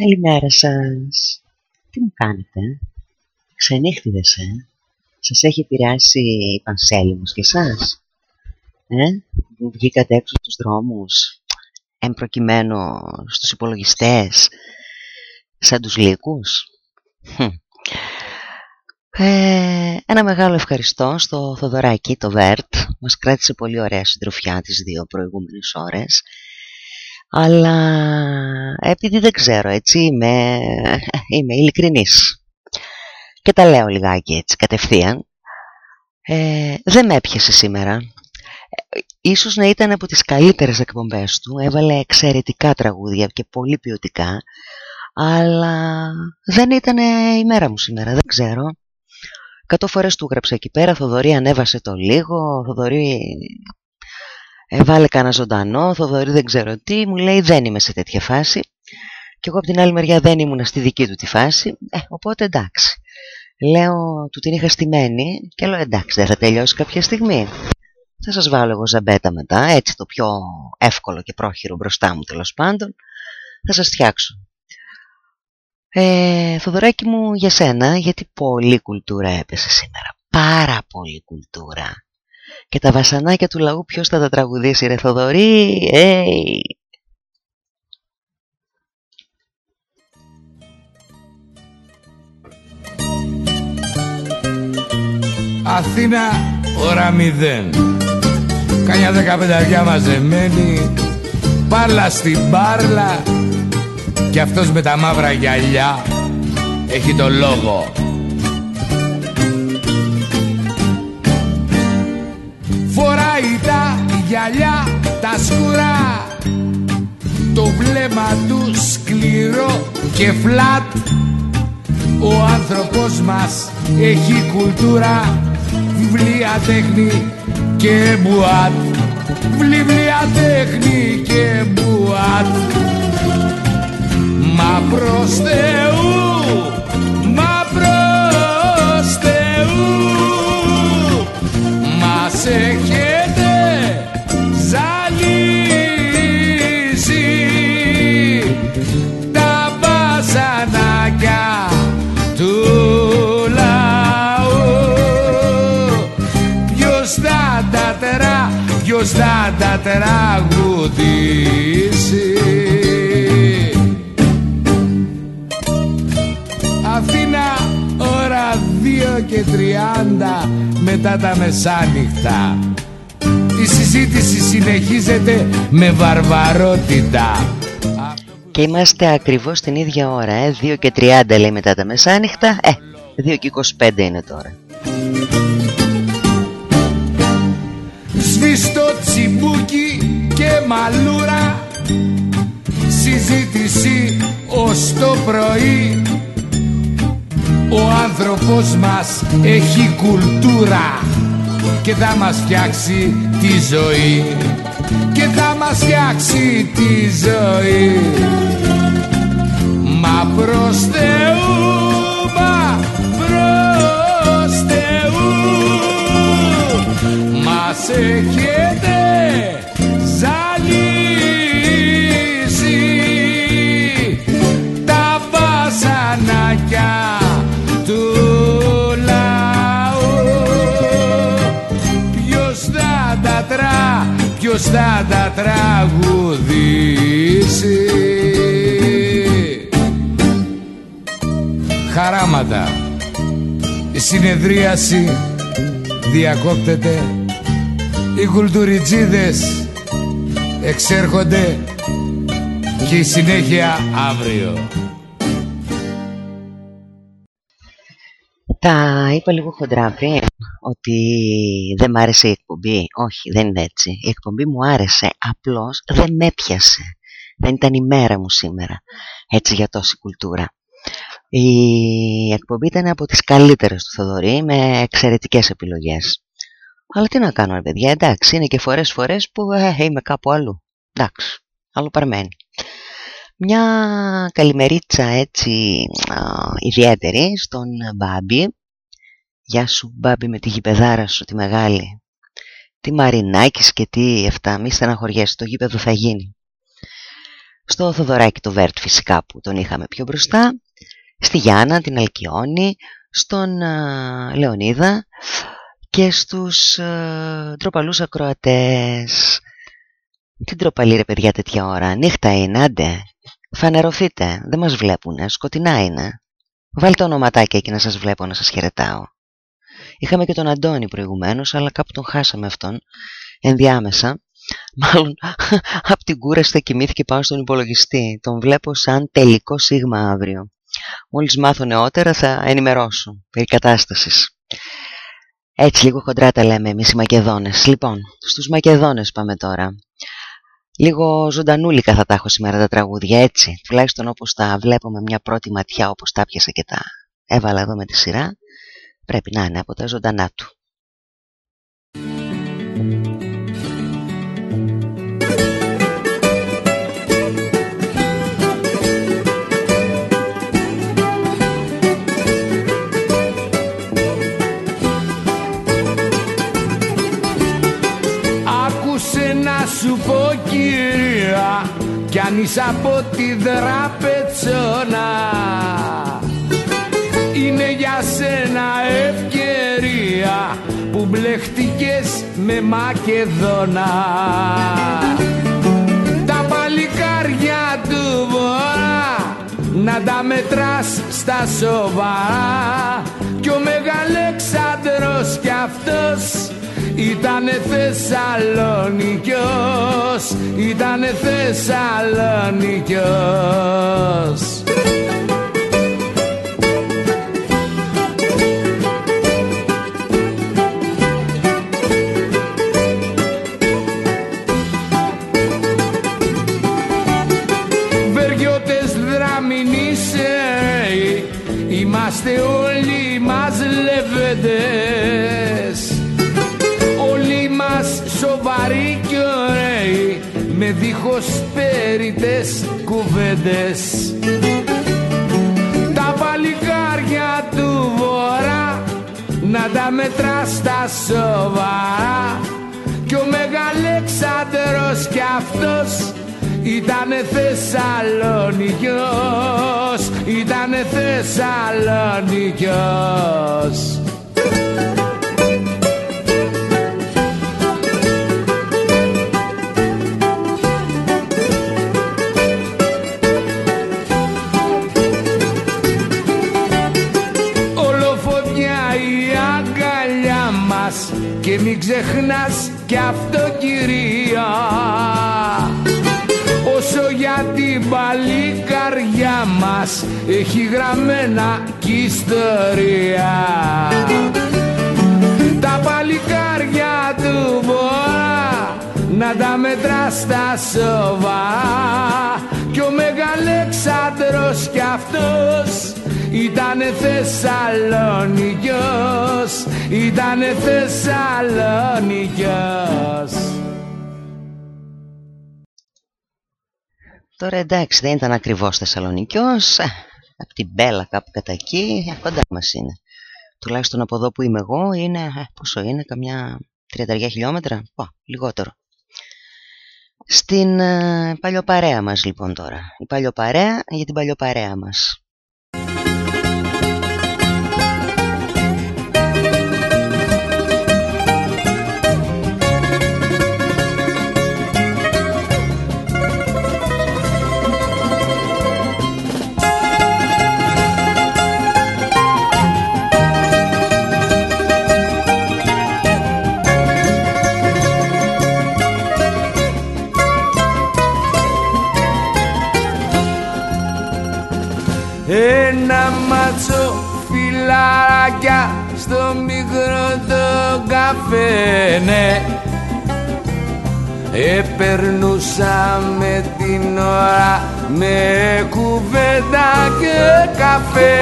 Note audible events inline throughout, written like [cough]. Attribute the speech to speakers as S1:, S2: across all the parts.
S1: Καλημέρα σας. Τι μου κάνετε, ξενύχτιδες, ε; Σας έχει επηρεάσει η πανσέλινος και εσάς, ε; Βγήκατε έξω στους δρόμους, εμπροκειμένου στους υπολογιστές, σαν τους λύκους; Ε, ένα μεγάλο ευχαριστώ στο Θοδωράκι, το Βέρτ. Μας κράτησε πολύ ωραία συντροφιά τις δύο προηγούμενες ώρες. Αλλά επειδή δεν ξέρω έτσι είμαι, [laughs] είμαι ειλικρινής. Και τα λέω λιγάκι έτσι κατευθείαν. Ε, δεν με έπιασε σήμερα. Ίσως να ήταν από τις καλύτερες εκπομπές του. Έβαλε εξαιρετικά τραγούδια και πολύ ποιοτικά. Αλλά δεν ήταν η μέρα μου σήμερα δεν ξέρω. Κάτω φορές του έγραψα εκεί πέρα. Θοδωρή ανέβασε το λίγο. Θοδωρή ε, βάλε κανένα ζωντανό, Θοδωρή δεν ξέρω τι, μου λέει δεν είμαι σε τέτοια φάση. Και εγώ από την άλλη μεριά δεν ήμουν στη δική του τη φάση, ε, οπότε εντάξει. Λέω, του την είχα στημένη και λέω εντάξει δεν θα τελειώσει κάποια στιγμή. Θα σας βάλω εγώ ζαμπέτα μετά, έτσι το πιο εύκολο και πρόχειρο μπροστά μου τέλος πάντων. Θα σας φτιάξω. Ε, Θοδωράκι μου για σένα, γιατί πολύ κουλτούρα έπεσε σήμερα. Πάρα πολύ κουλτούρα. Και τα βασανάκια του λαού ποιος θα τα τραγουδήσει ρε Θοδωρή, hey.
S2: Αθήνα ώρα μηδέν. Κάνια δεκαπενταριά μαζεμένη. Πάρλα στην πάρλα Και αυτός με τα μαύρα γυαλιά Έχει το λόγο τα γυαλιά τα σκουρά. Το βλέμμα του σκληρό και φλατ. Ο άνθρωπος μας έχει κουλτούρα βιβλία τέχνη και μπουάτ. Βιβλία τέχνη και μπουάτ. Μα προς Θεού, τραγουδήσει Αθήνα ώρα 2 και 30 μετά τα μεσάνυχτα. Η συζήτηση συνεχίζεται με βαρβαρότητα.
S1: Και είμαστε ακριβώς την ίδια ώρα, ε, 2 και 30 λέει μετά τα μεσάνυχτα, ε, 2 και 25 είναι τώρα.
S2: Σβήστο τσιμπούκι και μαλούρα. Συζήτηση ως το πρωί. Ο άνθρωπος μας έχει κουλτούρα Και θα μας φτιάξει τη ζωή. Και θα μας φτιάξει τη ζωή. Μα προς Θεού, μα προς Θεού. Μας έχετε ζαλίσει τα βασανάκια του λαού. Ποιος θα τα τρά, ποιος θα τα τραγουδήσει. Χαράματα. Η συνεδρίαση διακόπτεται Οι κουλτουριτζίδες εξέρχονται και η συνέχεια αύριο.
S1: Τα είπα λίγο χοντρά πριν ότι δεν μ' άρεσε η εκπομπή. Όχι, δεν είναι έτσι. Η εκπομπή μου άρεσε, απλώς δεν με έπιασε. Δεν ήταν η μέρα μου σήμερα, έτσι για τόση κουλτούρα. Η εκπομπή ήταν από τις καλύτερες του Θοδωρή με εξαιρετικές επιλογές. Αλλά τι να κάνω ρε παιδιά, εντάξει, είναι και φορές φορές που ε, είμαι κάπου αλλού. Εντάξει, αλλού παρμένει. Μια καλημερίτσα έτσι α, ιδιαίτερη στον Μπάμπη. Γεια σου Μπάμπη με τη γηπεδάρα σου τη μεγάλη. Τι Μαρινάκης και τι αυτά, μη στεναχωριέσαι, το γήπεδο θα γίνει. Στο Θοδωράκι το Βέρτ φυσικά που τον είχαμε πιο μπροστά. Στη Γιάννα, την Αλκιόνη, στον α, Λεωνίδα και στους α, ντροπαλούς ακροατές. Τι ντροπαλή ρε παιδιά τέτοια ώρα, νύχτα είναι, άντε. Φανερωθείτε, δεν μας βλέπουνε, σκοτεινά είναι. Βάλτε ονοματάκια εκεί να σας βλέπω να σας χαιρετάω. Είχαμε και τον Αντώνη προηγουμένως, αλλά κάπου τον χάσαμε αυτόν, ενδιάμεσα. Μάλλον [laughs] από την κούραση θα κοιμήθηκε πάνω στον υπολογιστή. Τον βλέπω σαν τελικό σίγμα αύριο. Μόλις μάθω νεότερα θα ενημερώσω περί κατάστασης. Έτσι λίγο χοντρά τα λέμε εμείς οι Μακεδόνες. Λοιπόν, στους Μακεδόνες πάμε τώρα. Λίγο ζωντανούλικα θα τα έχω σήμερα τα τραγούδια έτσι. Τουλάχιστον όπως τα βλέπω με μια πρώτη ματιά όπως τα πιάσα και τα έβαλα εδώ με τη σειρά. Πρέπει να είναι από τα ζωντανά του.
S2: Κι αν είσαι από τη δραπετσόνα. Είναι για σένα ευκαιρία που μπλεχτήκες με Μακεδόνα. Τα παλικάρια του βορρά να τα μετράς στα σοβαρά. Κι ο Μεγαλέξανδρος κι αυτός Ήτανε Θεσσαλονικιός Ήτανε Θεσσαλονικιός με δίχως περιτές κουβέντες. Τα παλικάρια του βορρά να τα μετράς στα σοβαρά. Κι ο Μεγαλέξανδρος κι αυτός Ήτανε Θεσσαλονικιός, ήτανε Θεσσαλονικιός ξεχνάς κι αυτό κυρία όσο για την παλικαριά μας έχει γραμμένα κι ιστορία. Τα παλικάρια του βορρά να τα μετράς στα σοβαρά. Κι ο Μεγαλέξανδρος κι αυτός Ήτανε Θεσσαλονικιός Ήτανε Θεσσαλονικιός
S1: Τώρα εντάξει δεν ήταν ακριβώς Θεσσαλονικιός ε, Από την Μπέλα κάπου κατά εκεί Κοντά μας είναι. Τουλάχιστον από εδώ που είμαι εγώ είναι ε, Πόσο είναι καμιά 30 χιλιόμετρα; Πω, λιγότερο. Στην ε, παλιοπαρέα μας λοιπόν τώρα. Η παλιοπαρέα για την παλιοπαρέα μας
S2: Ένα μάτσο φιλαράκια στο μικρό το καφέ ναι. Επερνούσαμε την ώρα με κουβέντα και καφέ.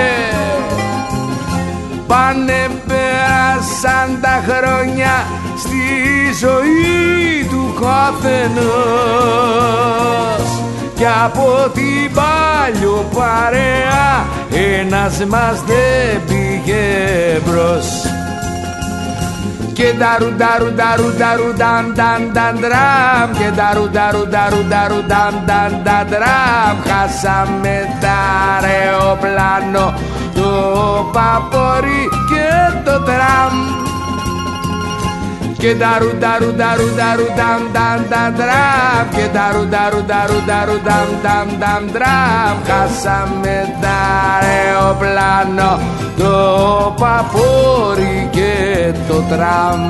S2: Πάνε πέρασαν τα χρόνια στη ζωή του καθενός κι από την παλιοπαρέα ένας μας δεν πήγε μπρος. Και νταρου νταρου νταρου νταρου νταν νταν νταν τραμ. Και νταρου νταρου νταρου νταρου νταν νταν νταν τραμ. Χάσαμε τα αεροπλάνο το παπορί και το τραμ και νταρου νταρου νταρου νταρου νταμ νταμ νταμ τραμ. Και νταρου νταρου νταρου νταρου νταμ νταμ νταμ τραμ. Χάσαμε τα αεροπλάνο το παπόρι και το τραμ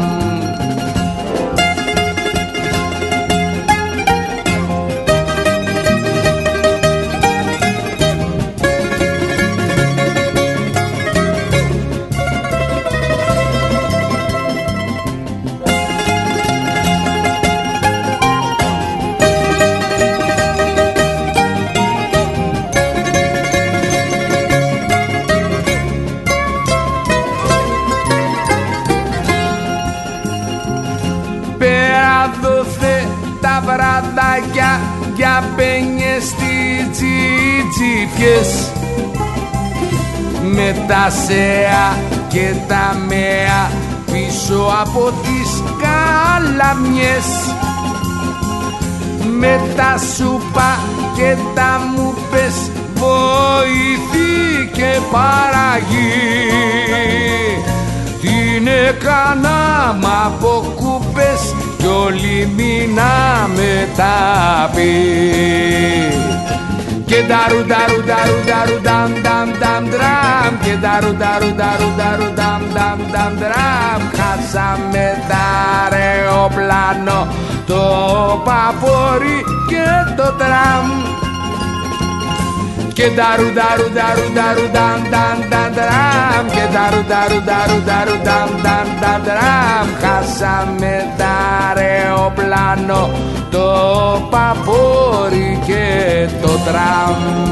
S2: με τα σέα και τα μέα πίσω από τις καλαμιές. Με τα σούπα και τα μου πες βοηθή και παραγή. Την έκανα μ' από κούπες κι όλοι μήνα με τα πει και νταρου νταρου νταρου νταρου νταμ νταμ νταμ ντραμ και νταρου νταρου νταρου νταρου νταμ νταμ νταμ ντραμ χάσαμε τα αεροπλάνο το παπόρι και το τραμ και νταρου νταρου νταρου νταρου νταμ νταμ νταμ ντραμ και νταρου νταρου νταρου νταρου νταμ νταμ νταμ ντραμ χάσαμε τα αεροπλάνο το παπόρι και το τραμ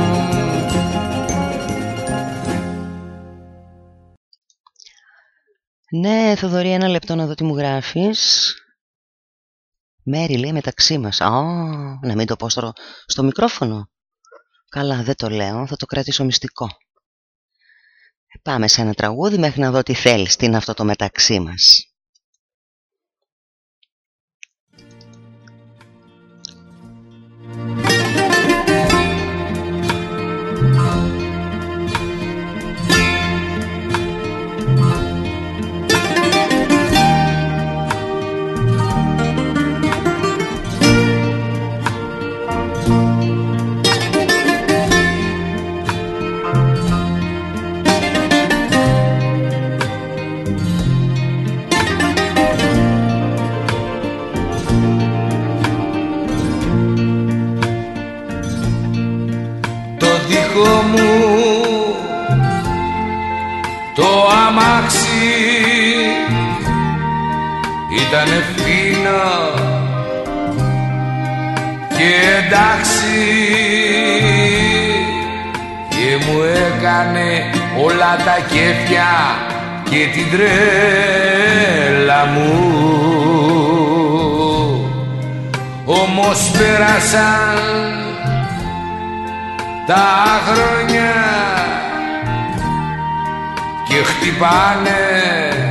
S1: Ναι, Θοδωρή, ένα λεπτό να δω τι μου γράφεις. Μέρη λέει μεταξύ μας. Α, να μην το πω στο, στο μικρόφωνο. Καλά, δεν το λέω, θα το κρατήσω μυστικό. Ε, Πάμε σε ένα τραγούδι μέχρι να δω τι θέλεις, τι είναι αυτό το μεταξύ μας.
S2: Το ήταν φίνα και εντάξει και μου έκανε όλα τα κέφια και την τρέλα μου. Όμως πέρασαν τα χρόνια και χτυπάνε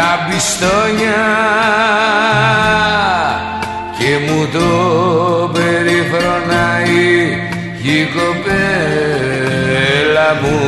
S2: τα πιστόνια και μου το περιφρονάει η κοπέλα μου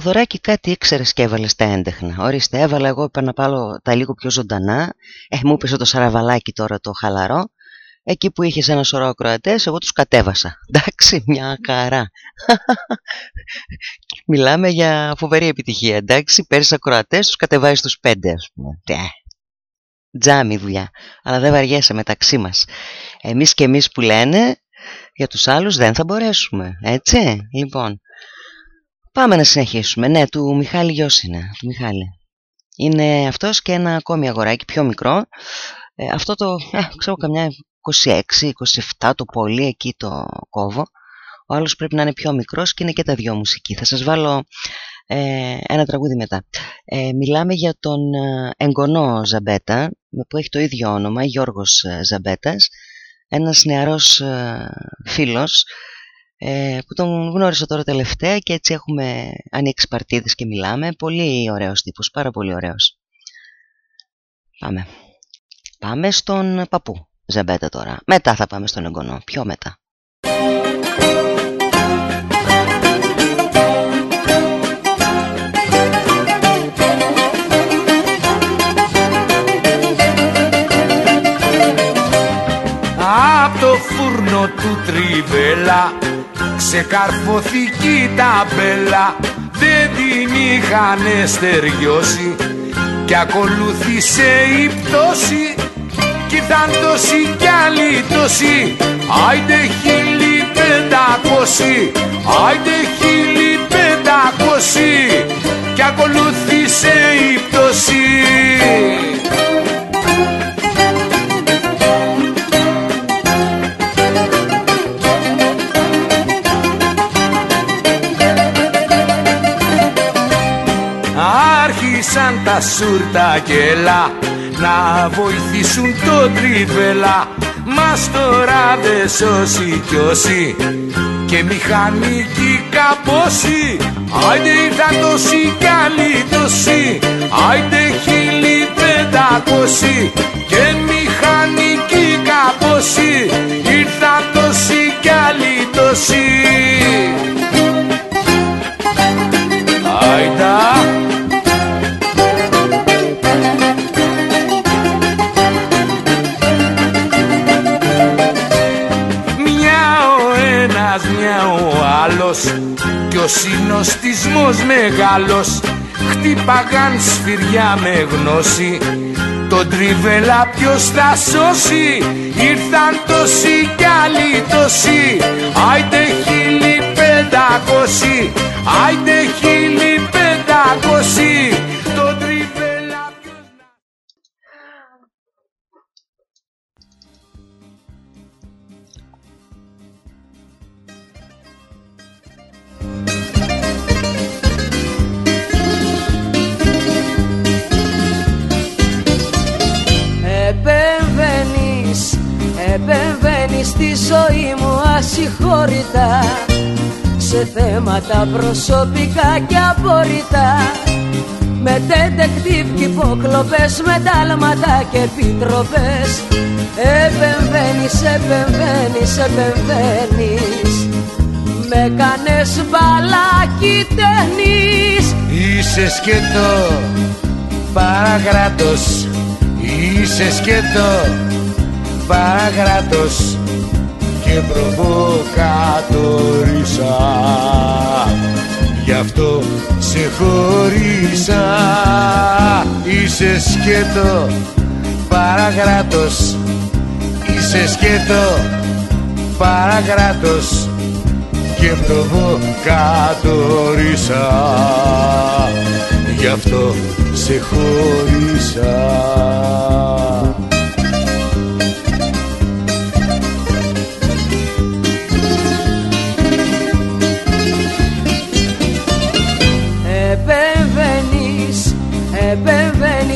S1: Θοδωράκι κάτι ήξερες και έβαλες τα έντεχνα. Ορίστε, έβαλα εγώ είπα να πάω τα λίγο πιο ζωντανά. Ε, μου έπεσε το σαραβαλάκι τώρα το χαλαρό. Εκεί που είχες ένα σωρό ακροατές, εγώ τους κατέβασα. Εντάξει, μια χαρά. [laughs] Μιλάμε για φοβερή επιτυχία. Εντάξει, παίρνει ακροατές, τους κατεβάζεις στου πέντε, ας πούμε. Τε. Τζάμι δουλειά. Αλλά δεν βαριέσαι μεταξύ μας. Εμείς και εμείς που λένε, για τους άλλους δεν θα μπορέσουμε. Έτσι, λοιπόν. Πάμε να συνεχίσουμε. Ναι, του Μιχάλη γιος είναι. Του Μιχάλη. Είναι αυτός και ένα ακόμη αγοράκι πιο μικρό. Ε, αυτό το, ε, ξέρω καμιά 26-27 το πολύ εκεί το κόβω. Ο άλλος πρέπει να είναι πιο μικρός και είναι και τα δυο μουσική. Θα σας βάλω ε, ένα τραγούδι μετά. Ε, μιλάμε για τον ε, εγγονό Ζαμπέτα που έχει το ίδιο όνομα, Γιώργος Ζαμπέτας ένας νεαρός ε, φίλος ε, που τον γνώρισα τώρα τελευταία και έτσι έχουμε ανοίξει παρτίδες και μιλάμε. Πολύ ωραίος τύπος, πάρα πολύ ωραίος. Πάμε. Πάμε στον παππού. Ζεμπέτα τώρα. Μετά θα πάμε στον εγγονό. Πιο μετά.
S2: Απ' το φούρνο του τριβέλα ξεκαρφωθήκη τα μπέλα δεν την είχαν στεριώσει και ακολούθησε η πτώση κι ήρθαν τόσοι κι άλλοι τόσοι άιντε χίλιοι πεντακόσι άιντε χίλιοι πεντακόσι. Κι ακολούθησε η πτώση Άρχισαν τα σούρτα κελά να βοηθήσουν το τριβελά Μας τώρα δε σώσει κι όσοι και μηχανικοί καπόσοι Άιντε ήρθαν τόσοι κι άλλοι τόσοι Άιντε χίλιοι πεντακόσοι και μηχανικοί καπόσοι Ήρθαν τόσοι κι άλλοι τόσοι Άιντα άλλος κι ο συνοστισμός μεγάλος χτύπαγαν σφυριά με γνώση. Τον τριβελά ποιος θα σώσει ήρθαν τόσοι κι άλλοι τόσοι. Άιντε χίλιοι πεντακόσι άιντε χίλιοι πεντακόσι
S3: Σε θέματα προσωπικά και απόρριτα Με τεντεκτίβ και υποκλοπές, με τάλματα και επιτροπές. Επεμβαίνεις, επεμβαίνεις, επεμβαίνεις. Με κάνες μπαλάκι ταινείς
S2: Είσαι σκέτο παραγράτος. Είσαι σκέτο παραγράτος και προβοκατορίσα Γι' αυτό σε χωρίσα. Είσαι σκέτο παραγράτος. Είσαι σκέτο παραγράτος. Και προβοκατορίσα Γι' αυτό σε χωρίσα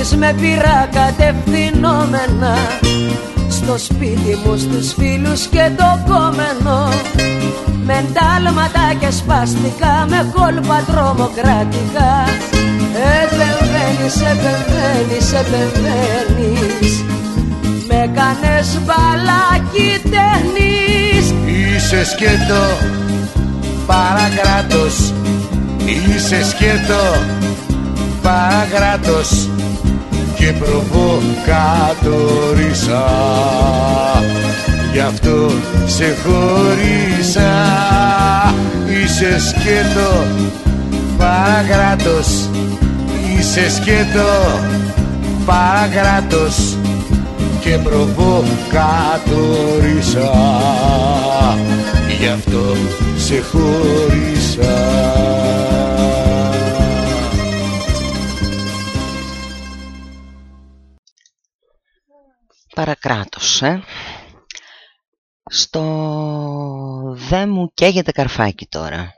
S3: επεμβαίνεις με πειρά κατευθυνόμενα Στο σπίτι μου, στους φίλους και το κόμενο. Με εντάλματα και σπαστικά, με κόλπα τρομοκρατικά. Επεμβαίνεις, επεμβαίνεις, επεμβαίνεις. Με κάνες μπαλάκι ταινείς
S2: Είσαι σκέτο παραγράτος Είσαι σκέτο παραγράτος και προβοκατορίσα Γι' αυτό σε χωρίσα. Είσαι σκέτο παραγράτος Είσαι σκέτο παραγράτος και προβοκατορίσα Γι' αυτό σε χωρίσα
S1: Παρακράτος, ε. Στο δε μου καίγεται καρφάκι τώρα.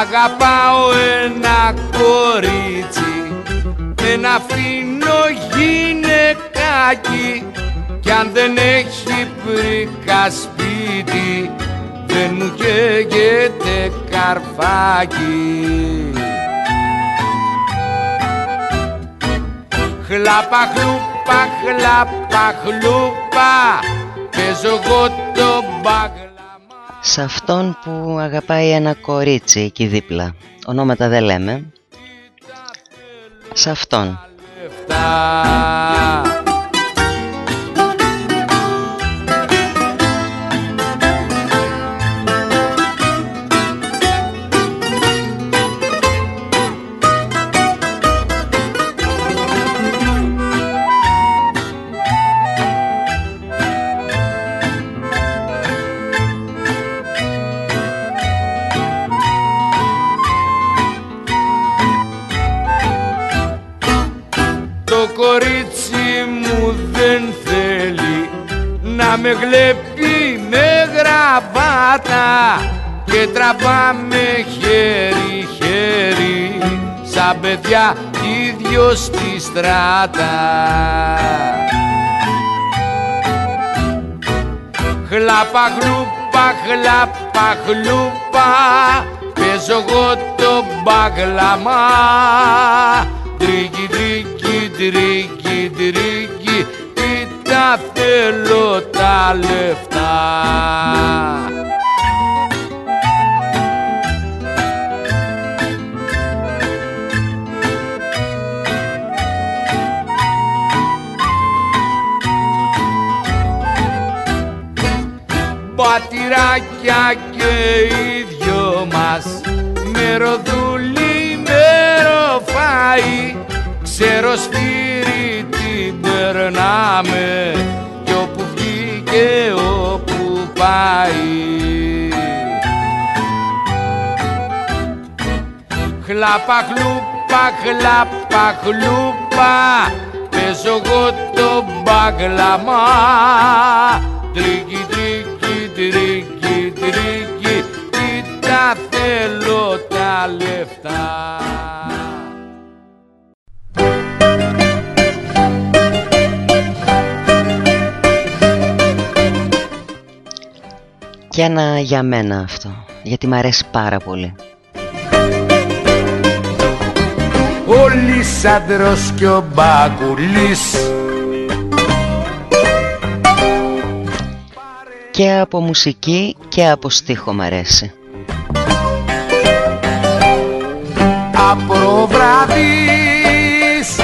S2: Αγαπάω ένα κορίτσι Ένα φίνο γυναικάκι. Κι αν δεν έχει πρίκα σπίτι Δεν μου καίγεται καρφάκι. Χλάπα χλούπα χλάπα χλούπα Παίζω εγώ το μπαγλαμά
S1: Σε αυτόν που αγαπάει ένα κορίτσι εκεί δίπλα. Ονόματα δεν λέμε. Σε αυτόν
S2: με γλέπει με γραβάτα και τραβάμε χέρι-χέρι σαν παιδιά ίδιος στη στράτα. Χλάπα γλούπα, χλάπα γλούπα Παίζω εγώ το μπαγλαμά Τρίκι, τρίκι, τρίκι, τρίκι Τι τα θέλω τα λεφτά. Πατηράκια και οι δυο μας Μεροδούλη μεροφάι Ξεροσφύρι την περνάμε Κι όπου βγει και όπου πάει. Χλάπα χλούπα χλάπα χλούπα Παίζω εγώ το μπαγλαμά Τρίκι τρίκι τρίκι τρίκι Τι τα θέλω τα λεφτά
S1: Και ένα για μένα αυτό Γιατί μ' αρέσει πάρα πολύ.
S2: Ο Λυσάνδρος και ο Μπακουλής.
S1: Και από μουσική και από στίχο μ' αρέσει.
S2: Από βραδείς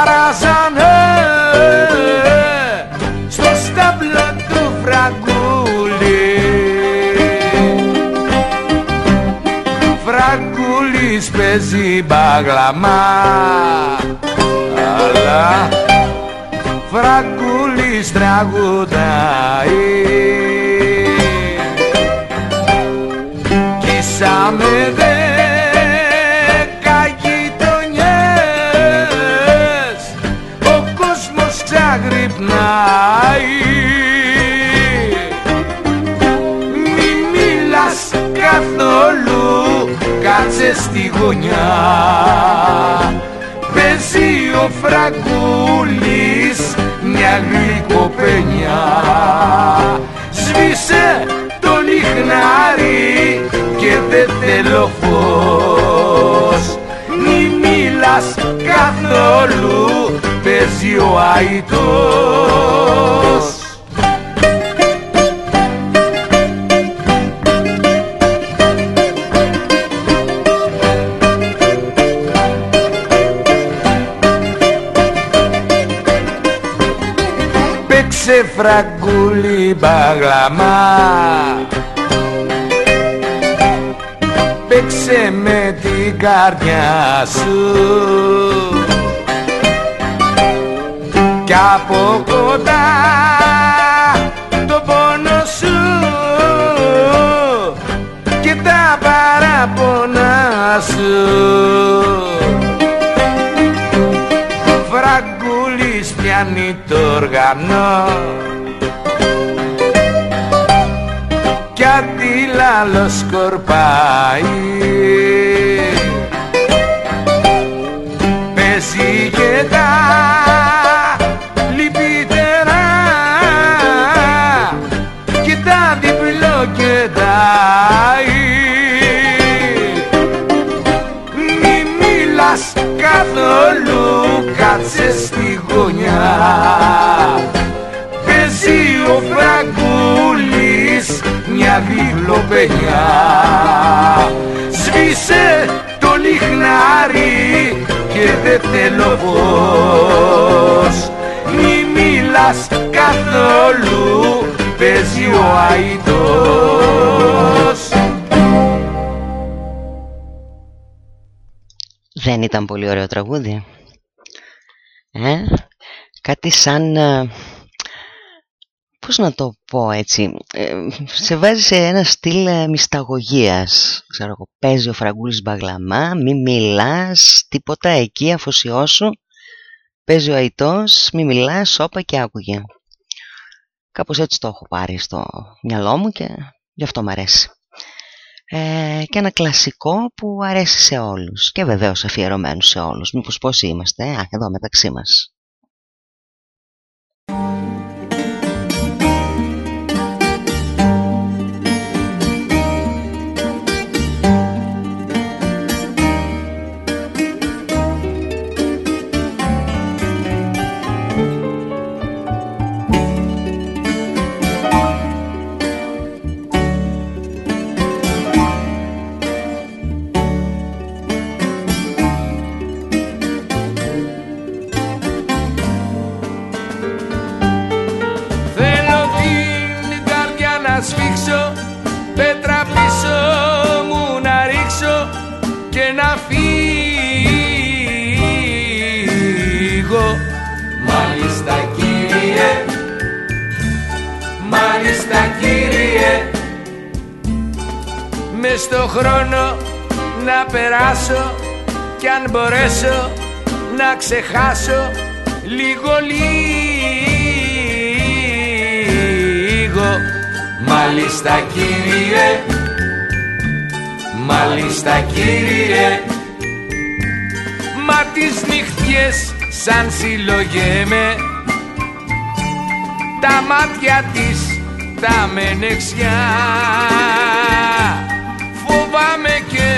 S2: αράζανε Φραγκούλης παίζει μπαγλαμά. Αλλά Φραγκούλης τραγουδάει γωνιά. Παίζει ο Φραγκούλης μια γλυκοπένια Σβήσε το λιχνάρι και δεν θέλω φως. Μη μιλάς καθόλου παίζει ο αητός Παίξε φραγκούλι μπαγλαμά. Παίξε με την καρδιά σου. Κι από κοντά το πόνο σου. Και τα παραπονά σου Φραγκούλης πιάνει το οργανό. Κι κάτι λάλο σκορπάει. Παίζει και τα λυπητερά. Και τα διπλό και Μη μιλάς καθόλου κάτσε στη γωνιά. Παίζει ο Φραγκούλης μια γλυπλοπενιά Σβήσε το λιχνάρι και δεν θέλω πως Μη μιλάς καθόλου παίζει ο αητός
S1: Δεν ήταν πολύ ωραίο τραγούδι ε; Κάτι σαν ε, πώς να το πω έτσι, ε, σε βάζει σε ένα στυλ ε, μυσταγωγίας. Ξέρω εγώ, παίζει ο Φραγκούλης Μπαγλαμά, μη μιλάς, τίποτα εκεί αφοσιώσου. Παίζει ο Αϊτός, μη μιλάς, σώπα και άκουγε. Κάπως έτσι το έχω πάρει στο μυαλό μου και γι' αυτό μου αρέσει. Ε, και ένα κλασικό που αρέσει σε όλους και βεβαίως αφιερωμένο σε όλους. Μήπως πόσοι είμαστε, α, εδώ μεταξύ μας.
S2: Ξεχάσω λίγο λίγο. Μάλιστα κύριε. Μάλιστα κύριε. Μα τις νυχτιές σαν συλλογέμαι. Τα μάτια της τα μενεξιά φοβάμαι και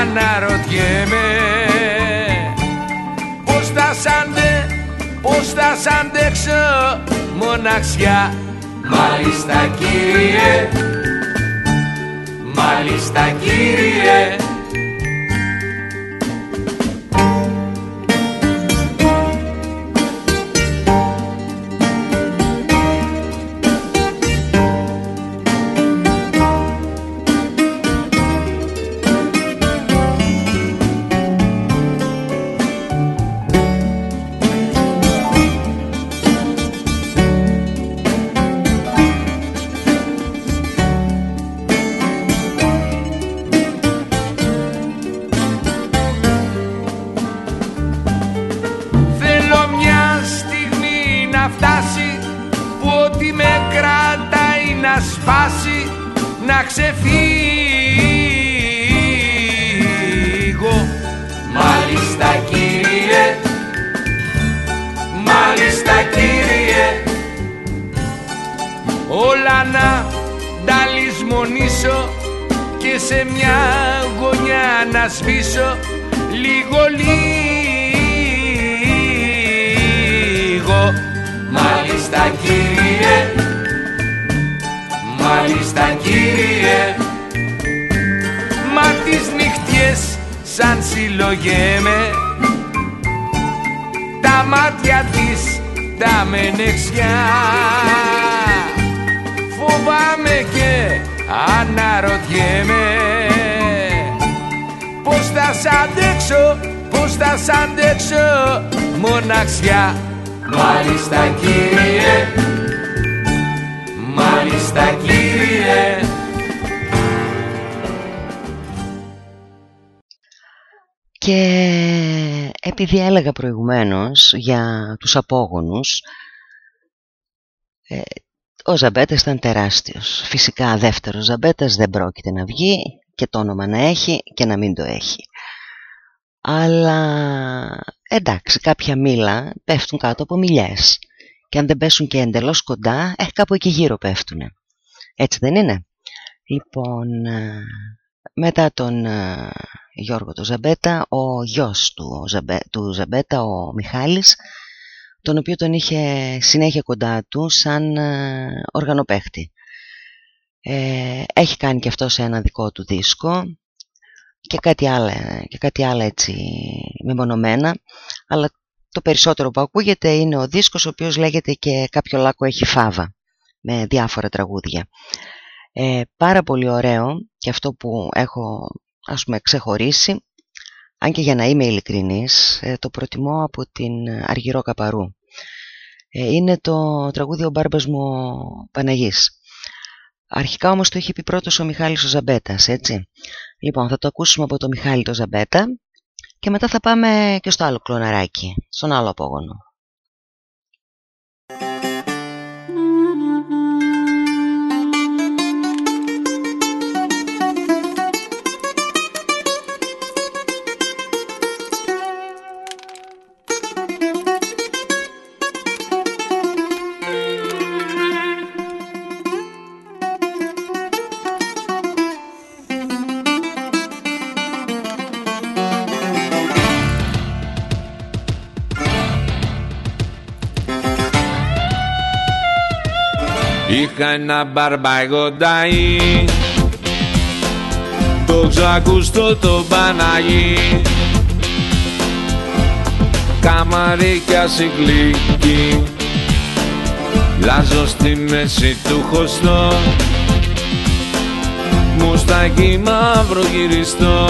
S2: αναρωτιέμαι. Πώς θα σ' αντε, πώς θα σ' αντέξω μοναξιά. Μάλιστα κύριε, μάλιστα κύριε προηγουμένως για τους απόγονους, ε,
S1: ο Ζαμπέτας ήταν τεράστιος. Φυσικά δεύτερος Ζαμπέτας δεν πρόκειται να βγει και το όνομα να έχει και να μην το έχει. Αλλά εντάξει κάποια μήλα πέφτουν κάτω από μιλιές και αν δεν πέσουν και εντελώς κοντά, ε, κάπου εκεί γύρω πέφτουν. Έτσι δεν είναι; Λοιπόν, ε, μετά τον ε, Γιώργο του Ζαμπέτα, ο γιος του, του Ζαμπέτα, ο Μιχάλης, τον οποίο τον είχε συνέχεια κοντά του σαν ε, οργανοπαίχτη. Ε, έχει κάνει και αυτό σε ένα δικό του δίσκο και κάτι άλλο, και κάτι άλλο έτσι μεμονωμένα, αλλά το περισσότερο που ακούγεται είναι ο δίσκος ο οποίος λέγεται και «Κάποιο λάκκο έχει φάβα» με διάφορα τραγούδια. Ε, πάρα πολύ ωραίο και αυτό που έχω ας πούμε ξεχωρίσει αν και για να είμαι ειλικρινής ε, το προτιμώ από την Αργυρό Καπαρού. Ε, είναι το τραγούδι «Ο Μπάρμπας μου Παναγής». Αρχικά όμως το είχε πει πρώτος ο Μιχάλης ο Ζαμπέτας, έτσι. Λοιπόν, θα το ακούσουμε από το Μιχάλη το Ζαμπέτα και μετά θα πάμε και στο άλλο κλωναράκι, στον άλλο απόγονο.
S4: Είχα ένα μπαρμπαγοντάι. Το ξακουστό το Παναγί Καμαρίκια συγκλίκη. Λάζω στη μέση του χωστό. Μουστάκι μαύρο γυριστό.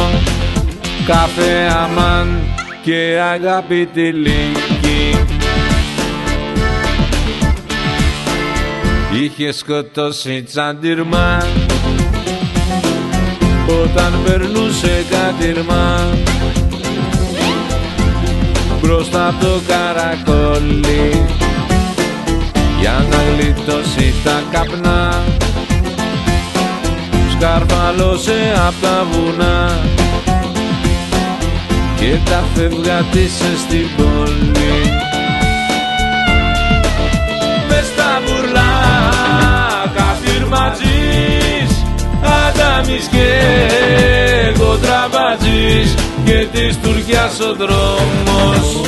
S4: Καφέ αμάν και αγάπη λύκη Είχε σκοτώσει τσαντιρμά Όταν περνούσε κατηρμά Μπροστά από το καρακόλι. Για να γλιτώσει τα καπνά. Σκαρφαλώσε απ' τα βουνά. Και τα φεύγα της στην πόλη ματζής Αντάμις και εγώ τραμπατζής Και της Τουρκιάς ο δρόμος.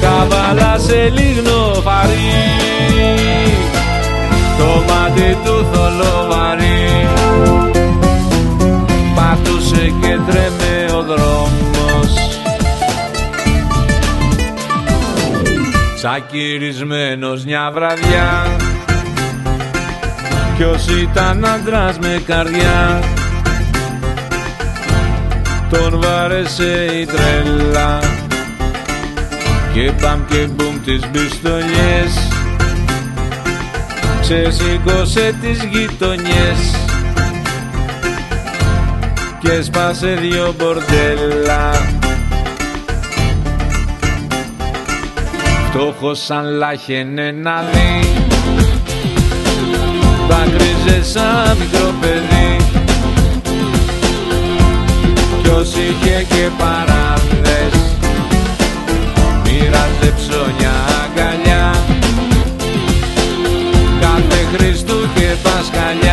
S4: Καβάλα σε λίγνο φαρί Το μάτι του θολοβαρί. Πατούσε και τρέμε ο δρόμος. Τσακυρισμένος μια βραδιά Ποιος ήταν άντρας με καρδιά. Τον βάρεσε η τρέλα. Και παμ και μπουμ τις μπιστολιές. Ξεσήκωσε τις γειτονιές. Και σπάσε δυο μπορτέλα. Φτώχος σαν λάχαινε να δει δάκρυζε σαν μικρό παιδί. Ποιος είχε και παράδες Μοίραζε ψώνια αγκαλιά. Κάθε Χριστού και Πασχαλιά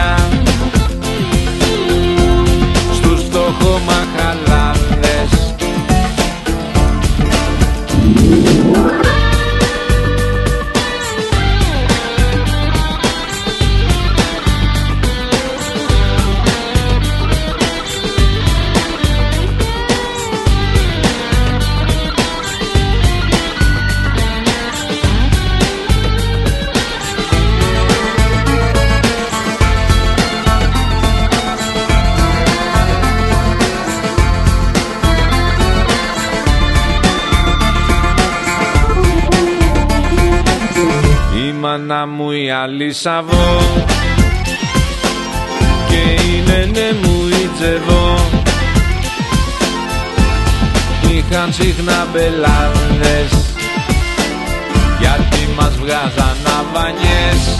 S4: λισαβό και είναι ναι μου ιτζεβό είχαν συχνά μπελάδες. Γιατί μας βγάζαν αβανιές.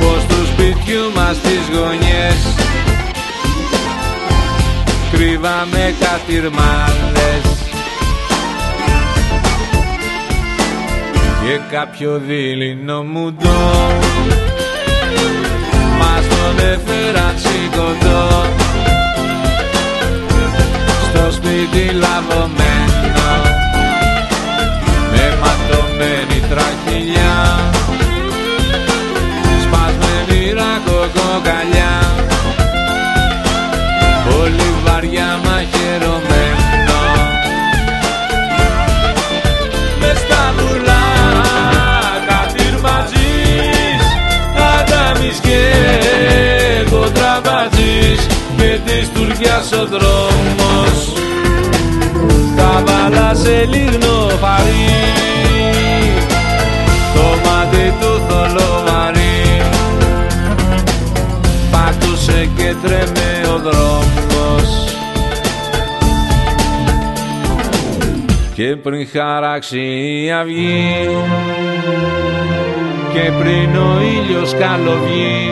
S2: Πως του σπιτιού μας τις γωνιές. Κρύβαμε κατηρμάδες και κάποιο δίληνο μουντό μας τον έφεραν σηκωτό. Στο σπίτι λαβωμένο. Με ματωμένη τραχυλιά σπασμένη ρακοκοκαλιά. Πολύ βαριά μαχαιρωμένο Τουρκιάς ο δρόμος. Τα βάλα σε λίγνο φαρί το μάτι του θολοβαρί πάτουσε και τρέμε ο δρόμος. Και πριν χαράξει η αυγή και πριν ο ήλιος καλοβγεί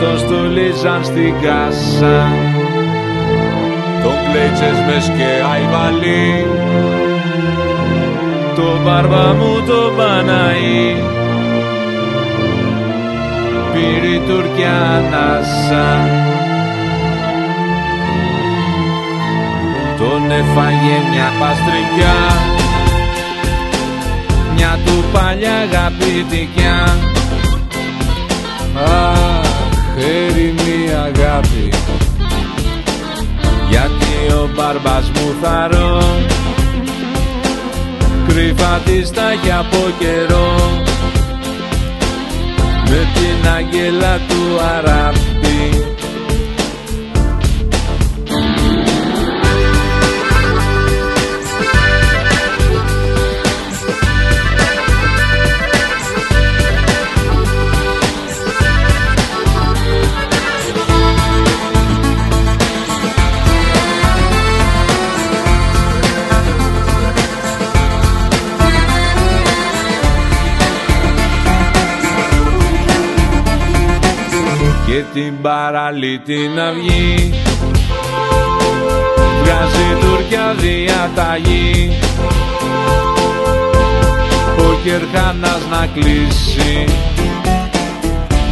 S2: τον στολίζαν στην κάσα τον κλέτσες μες και αϊβαλί το μπάρμπα μου το Παναή πήρε η Τουρκιά ανάσα. Τον έφαγε μια παστρικιά. Μια του παλιά αγαπητικιά Αχ, έρημη αγάπη. Γιατί ο μπάρμπας μου θαρώ κρύφα τη στάχει από καιρό. Με την αγγέλα του αράπη την παραλίτη να βγει. Βγάζει Τουρκιά διαταγή. Ο Κερχάνας να κλείσει.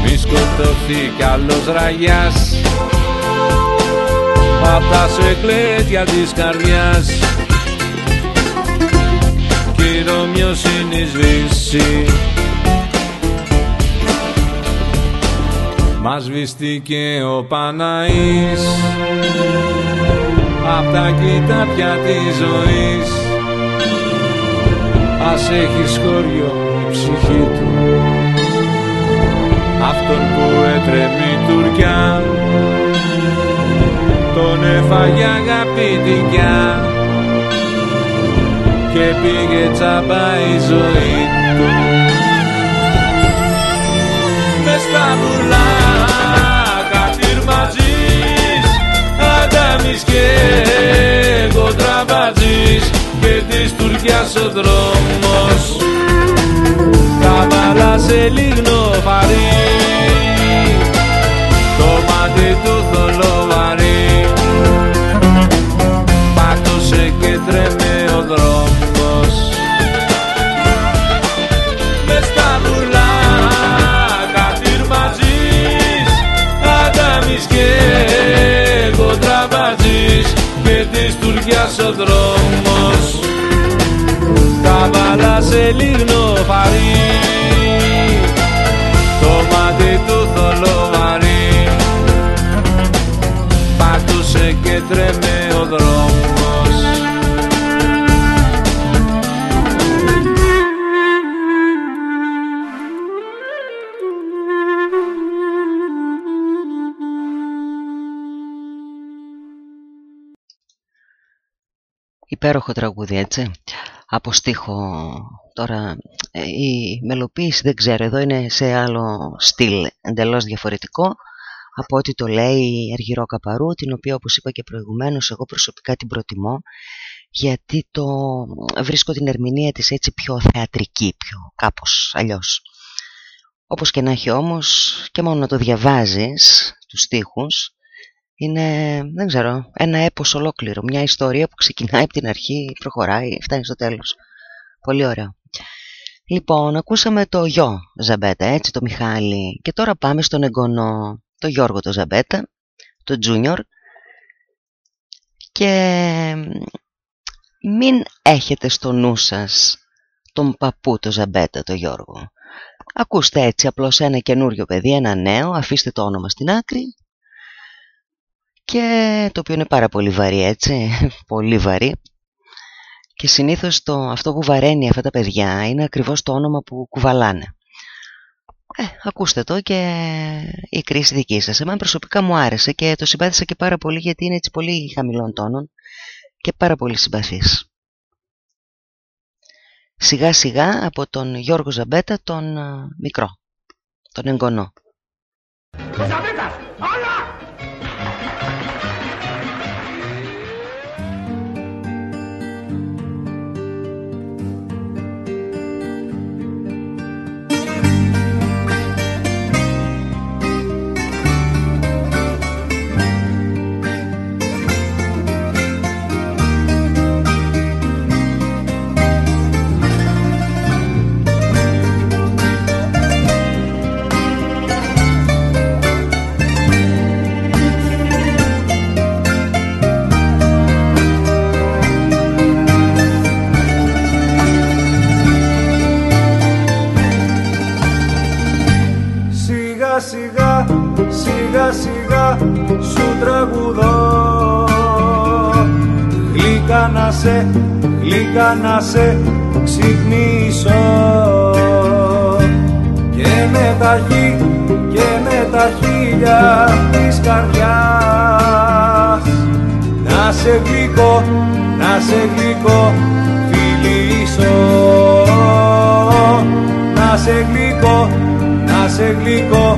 S2: Μη σκοτωθεί κι άλλος ραγιάς. Απ' τα σεκλέτια της καρδιάς. Κι η Ρωμιοσύνη σβήσει Μας σβηστήκε ο Παναής Απ' τα κοιτάπια της ζωής. Ας έχει σχόριο η ψυχή του. Αυτόν που έτρεμει η Τουρκιά. Τον έφαγε αγαπητικιά Και πήγε τσάμπα η ζωή του. Μες στα βουλά Αντάμις και κοντραμπατζής και της Τουρκιάς ο δρόμος. Τα βάλα σε λίγνο φαρί το μάτι του θολοβαρί ο δρόμος. Τα βάλα σε λίγνο φαρί το μάτι του θολοβαρί πάτουσε και τρέμε
S1: Υπέροχο τραγούδι, έτσι. Από στίχο τώρα ε, η μελοποίηση δεν ξέρω, εδώ είναι σε άλλο στυλ εντελώς διαφορετικό από ό,τι το λέει η Αργυρό Καπαρού, την οποία όπως είπα και προηγουμένως εγώ προσωπικά την προτιμώ γιατί το βρίσκω την ερμηνεία της έτσι πιο θεατρική, πιο κάπως αλλιώς. Όπως και να έχει όμως και μόνο να το διαβάζεις τους στίχους είναι, δεν ξέρω, ένα έπος ολόκληρο, μια ιστορία που ξεκινάει από την αρχή, προχωράει, φτάνει στο τέλος. Πολύ ωραίο. Λοιπόν, ακούσαμε το γιο Ζαμπέτα, έτσι το Μιχάλη και τώρα πάμε στον εγγονό, το Γιώργο το Ζαμπέτα, το Τζούνιορ και μην έχετε στο νου σας τον παππού το Ζαμπέτα το Γιώργο. Ακούστε έτσι απλώς ένα καινούριο παιδί, ένα νέο, αφήστε το όνομα στην άκρη και το οποίο είναι πάρα πολύ βαρύ έτσι, [laughs] πολύ βαρύ και συνήθως το, αυτό που βαραίνει αυτά τα παιδιά είναι ακριβώς το όνομα που κουβαλάνε. Ε, ακούστε το και η κρίση δική σας. Εμένα προσωπικά μου άρεσε και το συμπάθησα και πάρα πολύ γιατί είναι έτσι πολύ χαμηλών τόνων και πάρα πολύ συμπαθής. Σιγά σιγά από τον Γιώργο Ζαμπέτα τον μικρό, τον εγγονό.
S4: σιγά σε, γλυκά να σε ξυπνήσω. Και με τα χει, και με τα χίλια της καρδιάς. Να σε γλυκώ, να σε γλυκώ φιλήσω Να σε γλυκώ, να σε γλυκώ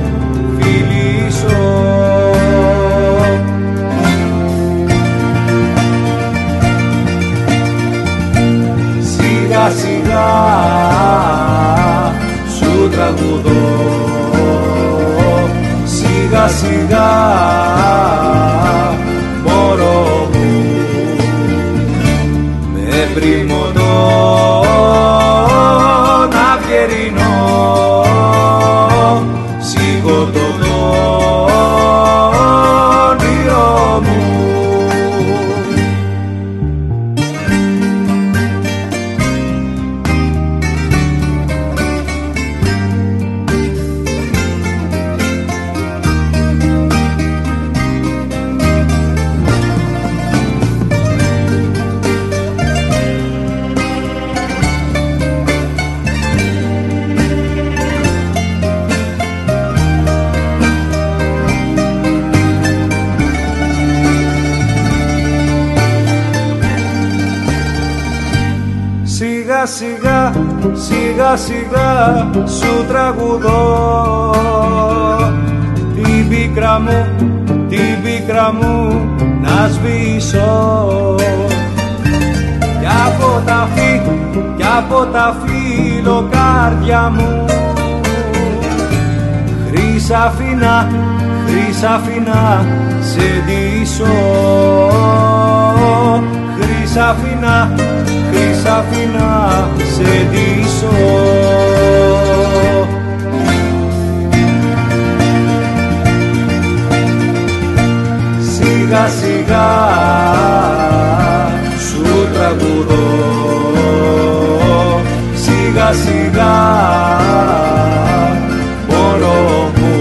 S4: Σιγά σιγά σου τραγουδώ. Σιγά σιγά μωρό μου με πριμωτώ σιγά σιγά σου τραγουδώ. Την πίκρα μου, την πίκρα μου να σβήσω. Κι από τα φύ, κι από τα φιλοκάρδια μου. Χρυσαφίνα, χρυσαφίνα σε ντύσω. Χρυσαφίνα, χρυσαφίνα σε ντύσω Σιγά σιγά σου τραγουδώ. Σιγά σιγά μόνο μου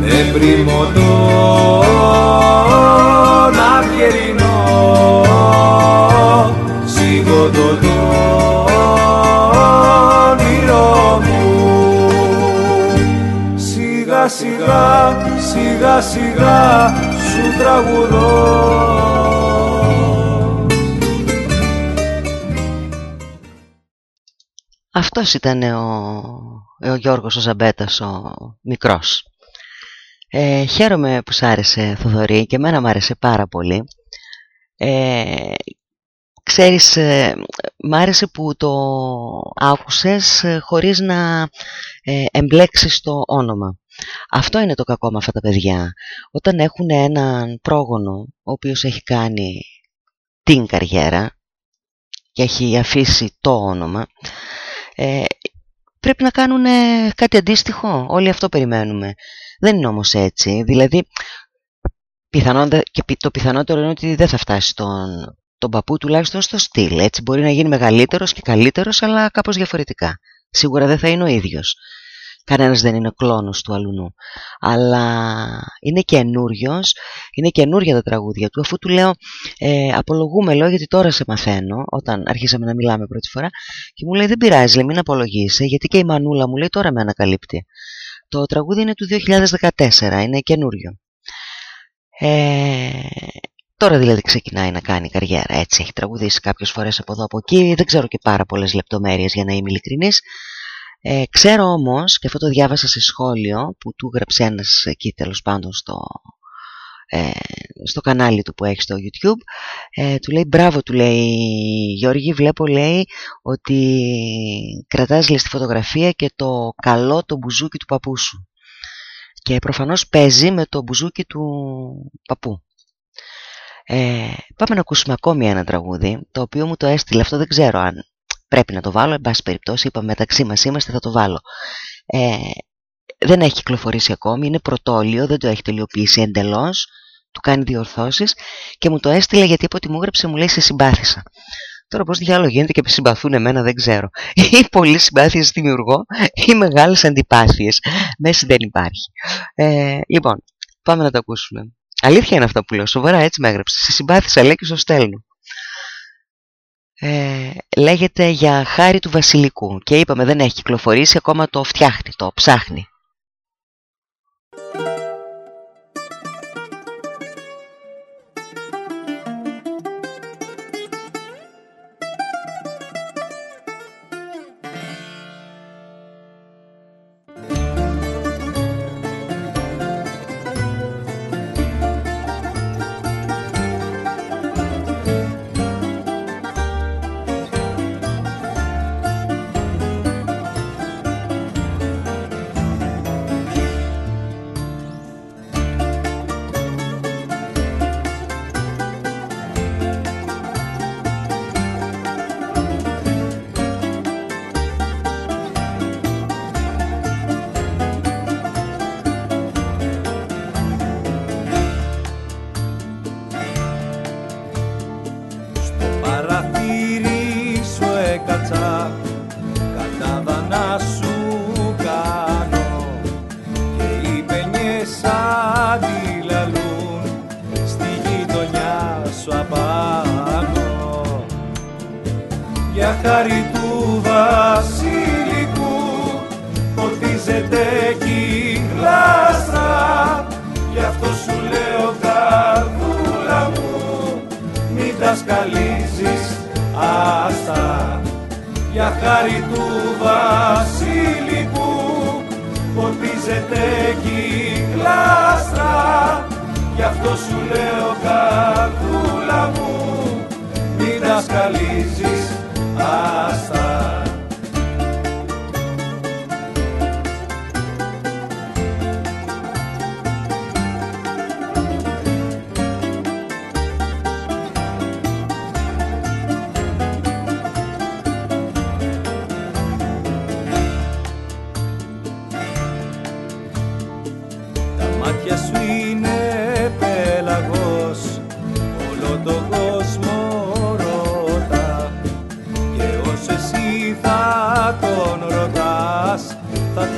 S4: με πριμωτώ σιγά, σιγά σιγά σου τραγουδώ.
S1: Αυτός ήταν ο, ο Γιώργος ο Ζαμπέτας ο μικρός. Ε, Χαίρομαι που σ' άρεσε Θοδωρή και εμένα μου άρεσε πάρα πολύ. Ε, ξέρεις, ε, μ' άρεσε που το άκουσες ε, χωρίς να ε, εμπλέξεις το όνομα. Αυτό είναι το κακό με αυτά τα παιδιά. Όταν έχουν έναν πρόγονο, ο οποίος έχει κάνει την καριέρα και έχει αφήσει το όνομα, ε, πρέπει να κάνουν κάτι αντίστοιχο. Όλοι αυτό περιμένουμε. Δεν είναι όμως έτσι. Δηλαδή, και το πιθανότερο είναι ότι δεν θα φτάσει τον, τον παππού τουλάχιστον στο στυλ. Έτσι μπορεί να γίνει μεγαλύτερος και καλύτερος, αλλά κάπως διαφορετικά. Σίγουρα δεν θα είναι ο ίδιος. Κανένας δεν είναι κλόνος του αλουνού. Αλλά είναι καινούριος, είναι καινούρια τα τραγούδια του. Αφού του λέω, ε, απολογούμε, λέω, γιατί τώρα σε μαθαίνω, όταν αρχίσαμε να μιλάμε πρώτη φορά, και μου λέει, δεν πειράζει, λέει, μην απολογείσαι, γιατί και η μανούλα μου λέει, τώρα με ανακαλύπτει. Το τραγούδι είναι του 2014, είναι καινούριο. Ε, τώρα δηλαδή ξεκινάει να κάνει καριέρα, έτσι, έχει τραγουδήσει κάποιες φορές από εδώ από εκεί, δεν ξέρω και πάρα πολλές λεπτομέρειες για να είμαι ειλικρινής. Ε, ξέρω όμως, και αυτό το διάβασα σε σχόλιο που του γράψε ένας εκεί τέλος πάντων στο, ε, στο κανάλι του που έχει στο YouTube ε, του λέει μπράβο του λέει Γιώργη βλέπω λέει ότι κρατάς λέει, στη φωτογραφία και το καλό το μπουζούκι του παππού σου και προφανώς παίζει με το μπουζούκι του παππού. Ε, πάμε να ακούσουμε ακόμη ένα τραγούδι το οποίο μου το έστειλε αυτό δεν ξέρω αν πρέπει να το βάλω εν πάση περιπτώσει είπαμε μεταξύ μας είμαστε θα το βάλω ε, δεν έχει κυκλοφορήσει ακόμη, είναι πρωτόλιο, δεν το έχει τελειοποιήσει εντελώς, του κάνει διορθώσεις και μου το έστειλε γιατί από ό,τι μου έγραψε μου λέει σε συμπάθησα. Τώρα πώς διάλογο γίνεται και συμπαθούν εμένα δεν ξέρω. Ή πολλοί συμπάθειες δημιουργώ ή μεγάλες αντιπάθειες. Μέση δεν υπάρχει. Ε, λοιπόν, πάμε να το ακούσουμε. Αλήθεια είναι αυτά που λέω, σοβαρά έτσι με έγραψες. Σε συμπάθησα λέει και στο στέλνω. Ε, λέγεται για χάρη του βασιλικού και είπαμε δεν έχει κυκλοφορήσει ακόμα το φτιάχνει, το ψάχνει.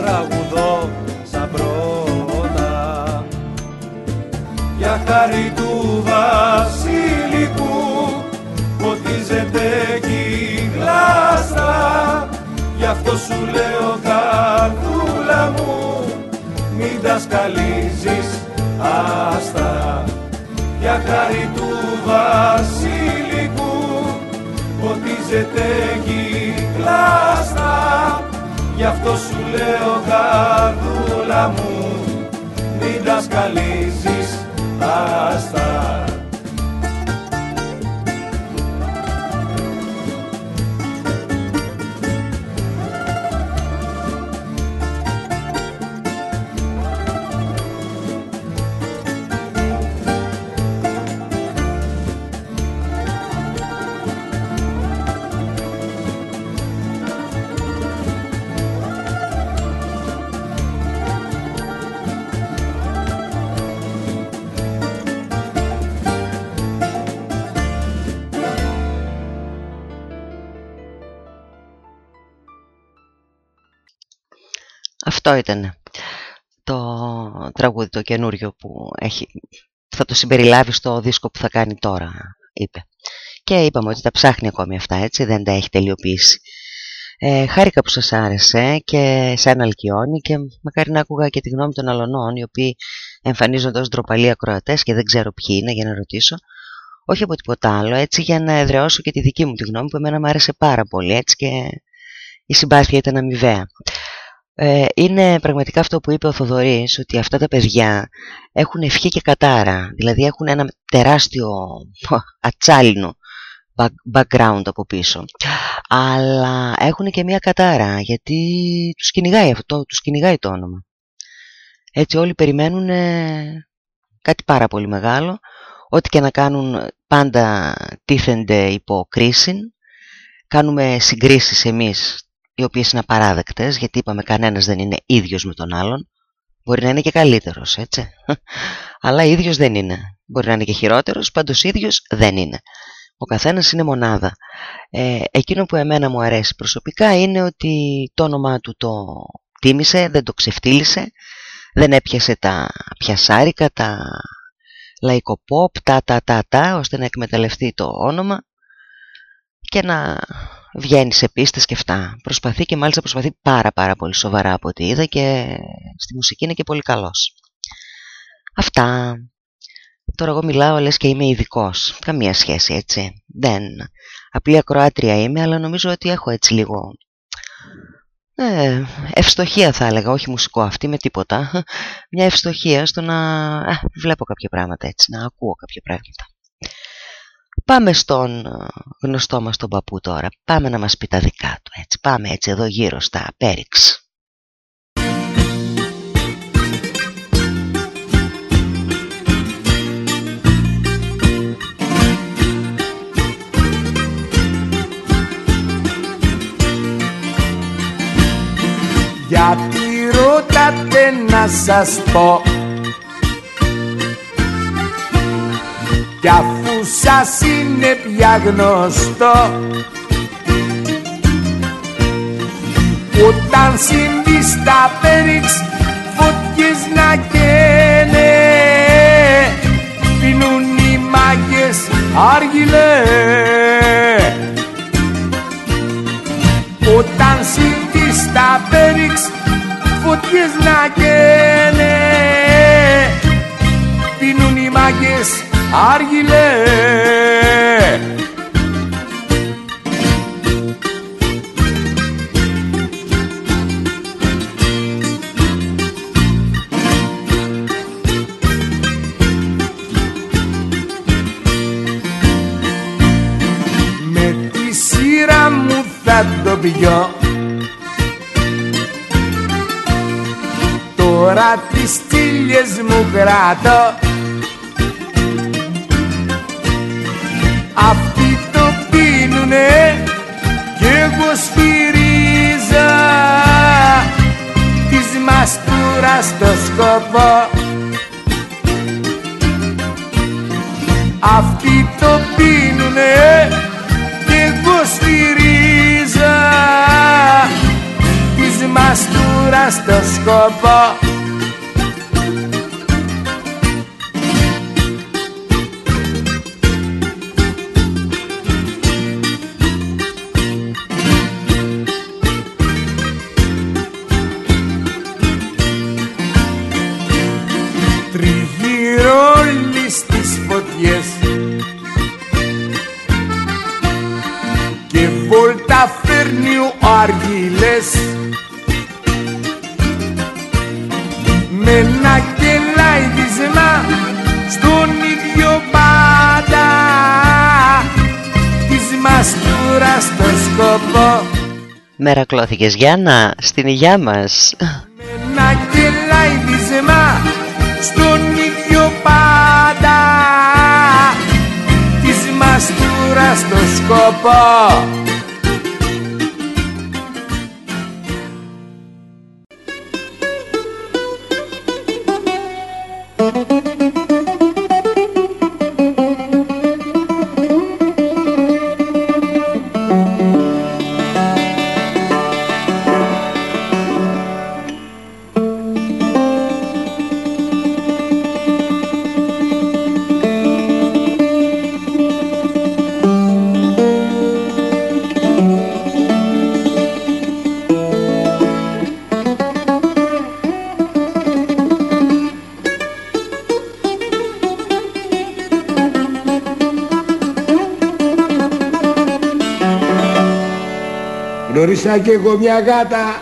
S4: τραγουδώ σαν πρώτα. Για χάρη του βασιλικού ποτίζεται κι γλάστα γι'
S1: αυτό
S4: σου λέω καρδούλα μου μην τα σκαλίζεις άστα για χάρη του βασιλικού ποτίζεται κι γλάστα Γι' αυτό σου λέω καρδούλα μου μην τα άστα.
S1: Αυτό ήταν το τραγούδι το καινούριο που έχει, θα το συμπεριλάβει στο δίσκο που θα κάνει τώρα, είπε. Και είπαμε ότι τα ψάχνει ακόμη αυτά, έτσι, δεν τα έχει τελειοποιήσει. Ε, χάρηκα που σας άρεσε και σαν αλκιώνει και μακάρι να άκουγα και τη γνώμη των αλωνών οι οποίοι εμφανίζονται ως ντροπαλοί ακροατές και δεν ξέρω ποιοι είναι για να ρωτήσω όχι από τίποτα άλλο, έτσι για να εδραιώσω και τη δική μου τη γνώμη που εμένα μου άρεσε πάρα πολύ έτσι και η συμπάθεια ήταν αμοιβαία. Ε, είναι πραγματικά αυτό που είπε ο Θοδωρής ότι αυτά τα παιδιά έχουν ευχή και κατάρα. Δηλαδή έχουν ένα τεράστιο ατσάλινο background από πίσω. Αλλά έχουν και μια κατάρα γιατί τους κυνηγάει αυτό, τους κυνηγάει το όνομα. Έτσι όλοι περιμένουν κάτι πάρα πολύ μεγάλο. Ό,τι και να κάνουν πάντα τίθενται υπό κρίση κάνουμε συγκρίσεις εμείς οι οποίες είναι απαράδεκτες γιατί είπαμε κανένας δεν είναι ίδιος με τον άλλον. Μπορεί να είναι και καλύτερος έτσι. [laughs] Αλλά ίδιος δεν είναι. Μπορεί να είναι και χειρότερος πάντως ίδιος δεν είναι. Ο καθένας είναι μονάδα. Ε, εκείνο που εμένα μου αρέσει προσωπικά είναι ότι το όνομά του το τίμησε δεν το ξεφτύλισε δεν έπιασε τα πιασάρικα τα λαϊκοπόπ τα τα τα τα ώστε να εκμεταλλευτεί το όνομα και να βγαίνει σε πίστες και αυτά. Προσπαθεί και μάλιστα προσπαθεί πάρα πάρα πολύ σοβαρά από ό,τι είδα και στη μουσική είναι και πολύ καλός. Αυτά. Τώρα εγώ μιλάω λες και είμαι ειδικός. Καμία σχέση έτσι. Δεν. Απλή ακροάτρια είμαι αλλά νομίζω ότι έχω έτσι λίγο ε, ευστοχία θα έλεγα, όχι μουσικό αυτή με τίποτα. Μια ευστοχία στο να βλέπω κάποια πράγματα έτσι, να ακούω κάποια πράγματα. Πάμε στον ε, γνωστό μας τον παππού τώρα. Πάμε να μας πει τα δικά του. Έτσι. Πάμε έτσι εδώ γύρω στα Πέριξ.
S2: Γιατί ρωτάτε να σας πω; Κι αφού σας είναι πια γνωστό. Όταν συμβεί στα πέριξ φωτιές να καίνε. Πίνουν οι μάγκες άργιλε όταν συμβεί στα πέριξ φωτιές να καίνε. Πίνουν οι μάγκες Άργιλε Με τη σειρά μου θα το πιω. Τώρα τις τσίλιες μου κράτω Αυτοί το πίνουνε κι εγώ σφυρίζα της μαστούρας το σκοπό. Αυτοί το πίνουνε κι εγώ σφυρίζα της μαστούρας το σκοπό
S1: Μερακλώθηκες. Γιάννα στην υγειά μας.
S2: Με ένα κελάιδισμα στον ίδιο πάντα. Της μαστούρας στο σκοπό Γνώρισα κι εγώ μια γάτα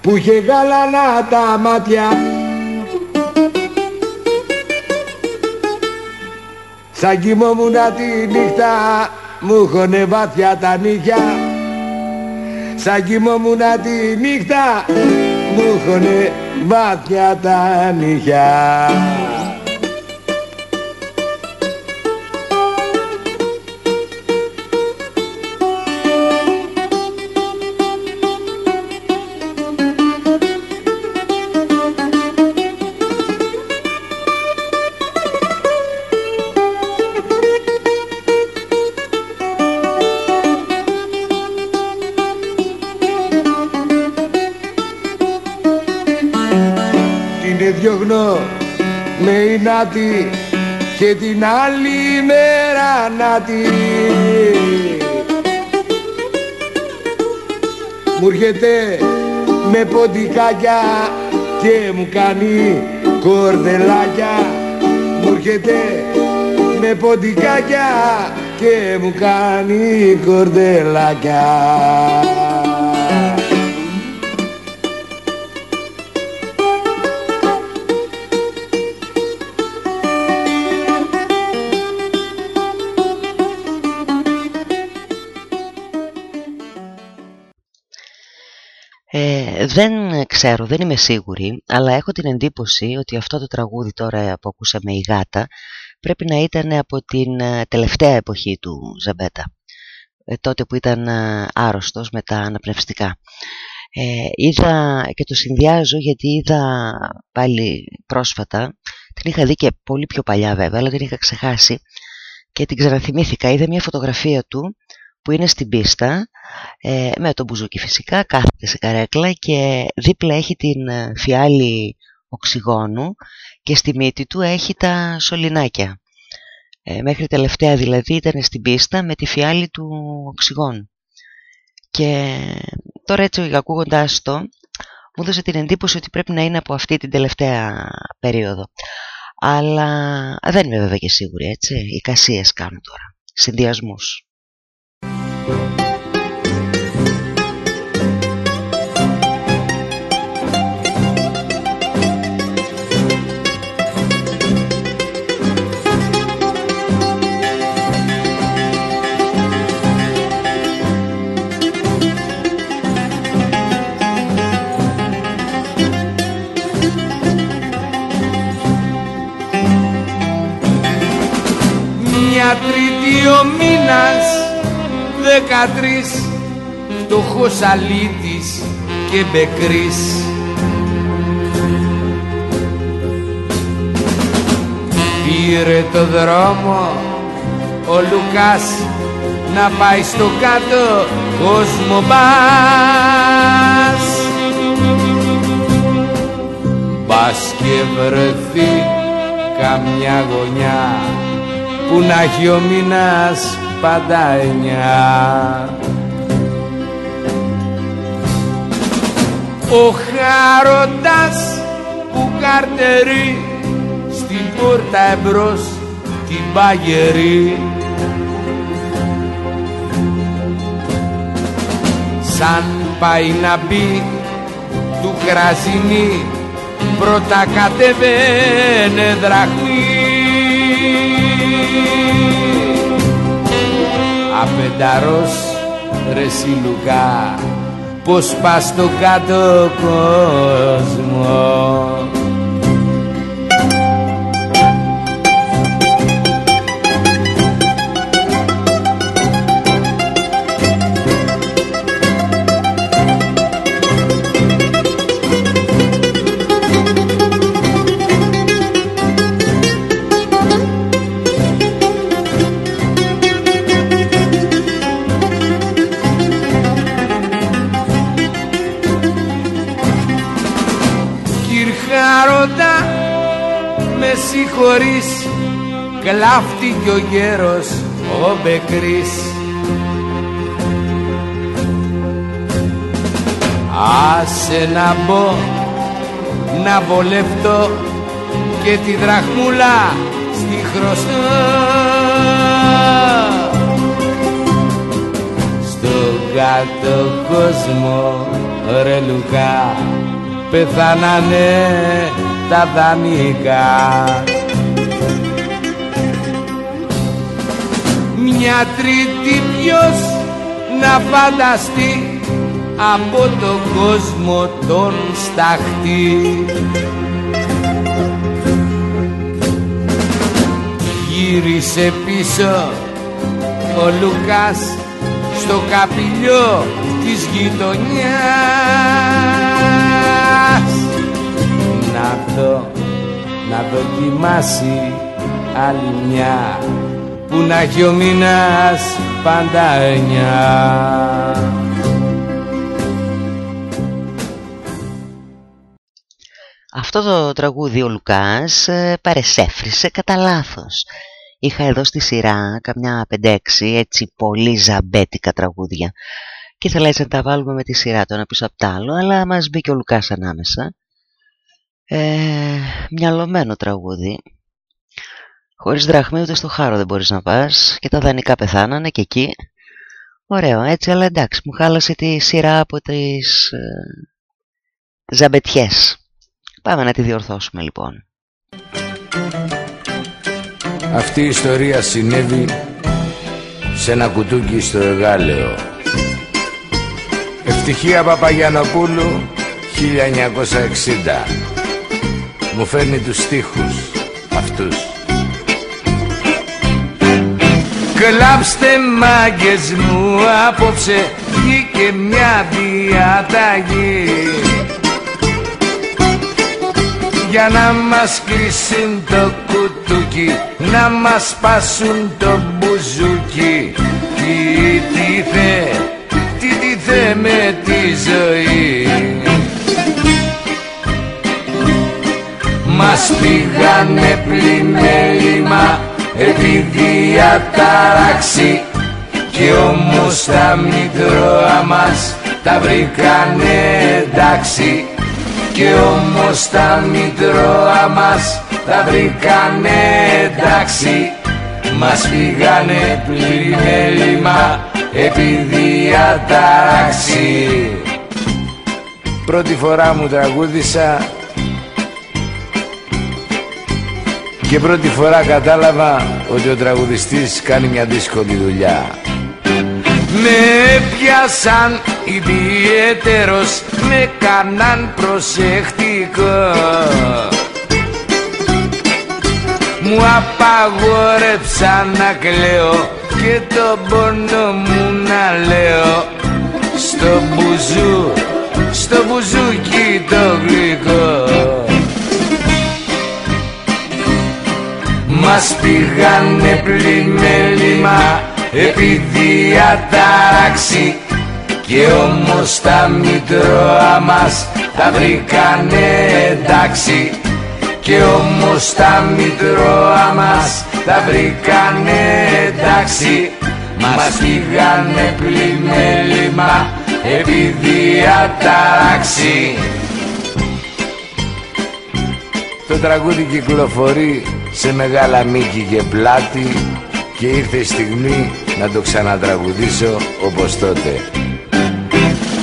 S2: που είχε γαλανά τα μάτια. Σαν κοιμόμουνα τη νύχτα μου χωνε βάθια τα νύχια. Σαν κοιμόμουνα τη νύχτα μου χωνε βάθια τα νύχια νάτι και την άλλη μέρα νάτι μου έρχεται με ποντικάκια και μου κάνει κορδελάκια. Μου έρχεται με ποντικάκια και μου κάνει κορδελάκια
S1: Δεν ξέρω, δεν είμαι σίγουρη, αλλά έχω την εντύπωση ότι αυτό το τραγούδι τώρα που ακούσαμε η Γάτα πρέπει να ήταν από την ε, τελευταία εποχή του Ζαμπέτα, ε, τότε που ήταν ε, άρρωστος με τα αναπνευστικά. Ε, είδα και το συνδυάζω γιατί είδα πάλι πρόσφατα, την είχα δει και πολύ πιο παλιά βέβαια, αλλά την είχα ξεχάσει και την ξαναθυμήθηκα. Είδα μια φωτογραφία του που είναι στην πίστα ε, με τον μπουζούκι φυσικά, κάθεται σε καρέκλα και δίπλα έχει την ε, φιάλη οξυγόνου και στη μύτη του έχει τα σωληνάκια. Ε, μέχρι τελευταία δηλαδή ήταν στην πίστα με τη φιάλη του οξυγόνου. Και τώρα έτσι ακούγοντάς το μου έδωσε την εντύπωση ότι πρέπει να είναι από αυτή την τελευταία περίοδο. Αλλά δεν είμαι βέβαια και σίγουρη έτσι, οι κασίες κάνουν τώρα, συνδυασμούς.
S2: Μια τρίτη ο μήνας δεκατρεις φτωχός αλήτης και μπεκρής. Πήρε το δρόμο ο Λουκάς να πάει στο κάτω κόσμο μπας Μπας και βρεθεί καμιά γωνιά που να έχει ο μήνας πάντα εννιά. Ο χάρωτας που καρτερεί στην πόρτα εμπρός την παγερή. Σαν πάει να μπει του κρασινή πρώτα κατεβαίνε δραχμή Απενταρός ρε Σιλουκά πως πας στο κάτω κόσμος χωρίς κλάφτη κι ο γέρος ο Μπεκρής Άσε να μπω να βολευτώ και τη δραχμούλα στη χρωστά στο για το κόσμο ρε Λουκά πεθάνανε τα δανεικά τρίτη ποιος να φανταστεί από τον κόσμο τον σταχτή. Γύρισε πίσω ο Λουκάς στο καπηλιό της γειτονιάς. Να δω, να δοκιμάσει άλλη μια που να έχει ο μήνας πάντα εννιά
S1: Αυτό το τραγούδι ο Λουκάς ε, παρεσέφρισε κατά λάθος. Είχα εδώ στη σειρά καμιά 5-6 έτσι πολύ ζαμπέτικα τραγούδια και ήθελα έτσι να τα βάλουμε με τη σειρά το ένα πίσω απ' το άλλο αλλά μας μπήκε ο Λουκάς ανάμεσα. Ε, μυαλωμένο τραγούδι. Χωρίς δραχμή ούτε στο χάρο δεν μπορείς να πας και τα δανεικά πεθάνανε και εκεί. Ωραίο έτσι αλλά εντάξει μου χάλασε τη σειρά από τις ε, ζαμπετιές. Πάμε να τη διορθώσουμε λοιπόν.
S2: Αυτή η ιστορία συνέβη σε ένα κουτούκι στο Εγάλεο. Ευτυχία Παπαγιανοπούλου 1960 Μου φέρνει τους στίχους αυτούς Κλάψτε μάγκες μου απόψε βγήκε μια διαταγή. Για να μας κλείσουν το κουτούκι να μας πάσουν το μπουζούκι. Τι τι θε, τι τι θε με τη ζωή. Μας πήγανε πλημέλημα επειδή ατάραξη και όμως τα μητρώα μας τα βρήκανε εντάξει. Και όμως τα μητρώα μας τα βρήκανε εντάξει. Μας πήγανε πλημέλημα επειδή ατάραξη Πρώτη φορά μου τραγούδισα και πρώτη φορά κατάλαβα ότι ο τραγουδιστής κάνει μια δύσκολη δουλειά. Με πιάσαν ιδιαίτερος με κάναν προσεκτικό. Μου απαγόρεψαν να κλαίω και το πόνο μου να λέω. Στο μπουζού, στο μπουζούκι το γλυκό Μας πήγανε πλημέλημα επειδή ατάραξη και όμως τα μητρώα μας τα βρήκανε εντάξει. Και όμως τα μητρώα μας τα βρήκανε εντάξει. Μας πήγανε πλημέλημα επειδή ατάραξη Το τραγούδι κυκλοφορεί σε μεγάλα μήκη και πλάτη και ήρθε η στιγμή να το ξανατραγουδήσω όπως τότε.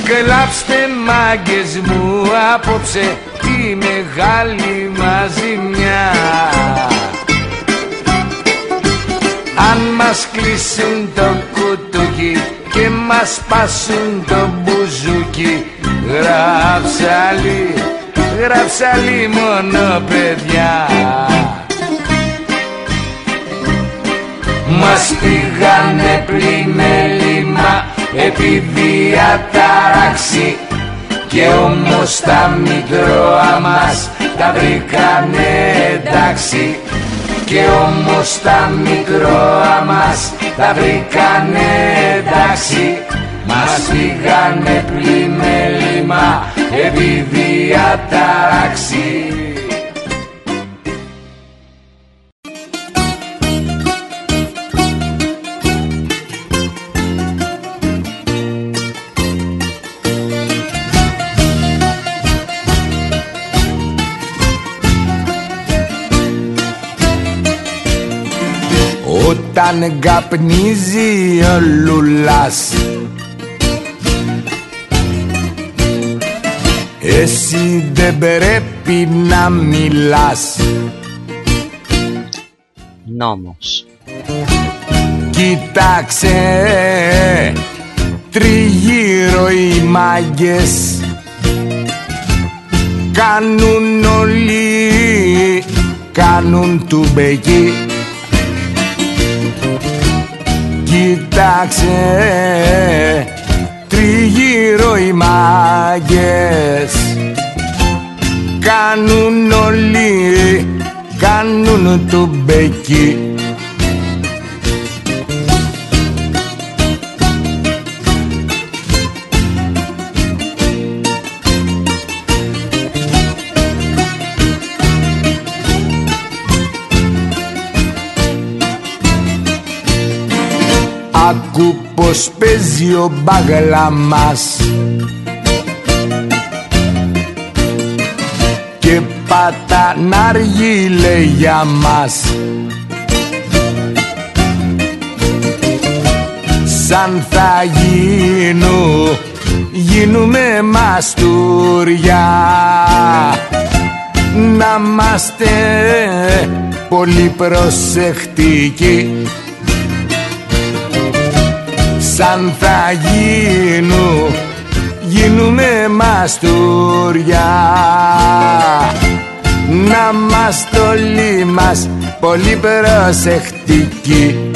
S2: Κλάψτε μάγκες μου απόψε τη μεγάλη μαζιμιά Αν μας κλείσουν το κουτούκι και μας πάσουν το μπουζούκι Γράψαλι, γράψαλι μόνο παιδιά Μας πήγανε πλημέλημα επειδή ατάραξη και όμως τα μητρώα μας τα βρήκανε εντάξει. Και όμως τα μητρώα μας τα βρήκανε εντάξει. Μας πήγανε πλημέλημα επειδή ατάραξη όταν καπνίζει ο Λουλάς. Εσύ δεν πρέπει να μιλάς.
S1: Νόμος.
S2: Κοίταξε τριγύρω οι μάγκες. Κάνουν όλοι, κάνουν του μπεγί. Κοίταξε τριγύρω οι μάγκες. Κάνουν όλοι, κάνουν του μπεκί Άκου πως παίζει ο μπαγλά μας. Και πατά ναργίλε για μας. Σαν θα γίνω, γίνουμε μαστούρια. Να είμαστε πολύ προσεκτικοί σαν θα γίνω γίνουμε μαστούρια. Να μας όλοι μας πολύ προσεκτικοί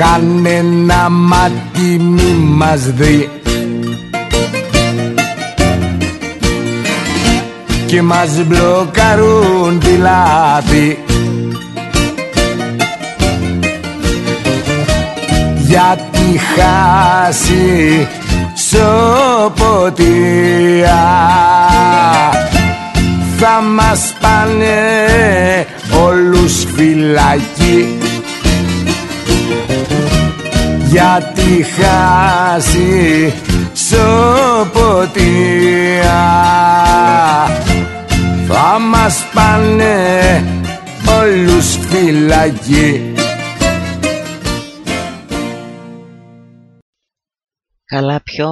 S2: Κανένα μάτι μη μας δει. Και μας μπλοκαρούν τη λάθη. Γιατί χάσει σοποτία. Θα μας πάνε όλους φυλακοί γιατί χάσει σοποτία θα μας πάνε όλους φυλακοί
S1: Καλά πιο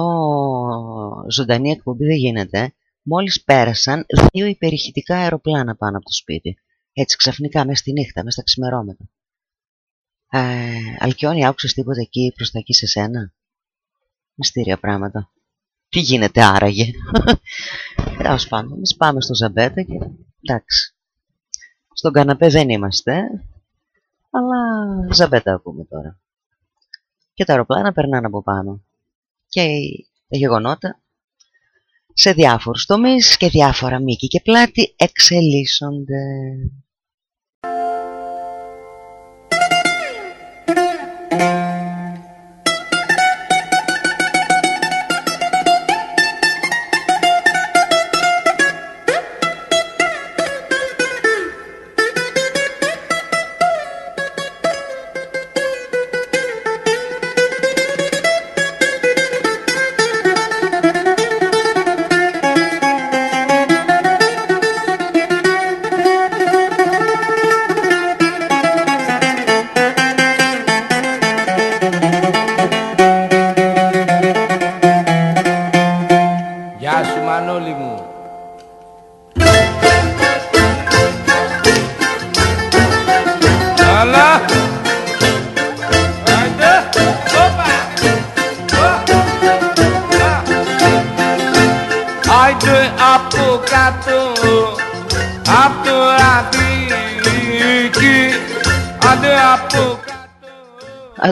S1: ζωντανή εκπομπή δεν γίνεται. Μόλις πέρασαν δύο υπερηχητικά αεροπλάνα πάνω από το σπίτι. Έτσι ξαφνικά μέσα στη νύχτα, μέσα στα ξημερώματα ε, Αλκιόνι, άκουσες τίποτα εκεί προς τα εκεί σε σένα; Μυστήρια πράγματα. Τι γίνεται άραγε; Τέλος πάντων, εμείς πάμε στο Ζαμπέτα και εντάξει. Στον καναπέ δεν είμαστε, αλλά Ζαμπέτα ακούμε τώρα. Και τα αεροπλάνα περνάνε από πάνω. Και τα γεγονότα σε διάφορους τομείς και διάφορα μήκη και πλάτη εξελίσσονται.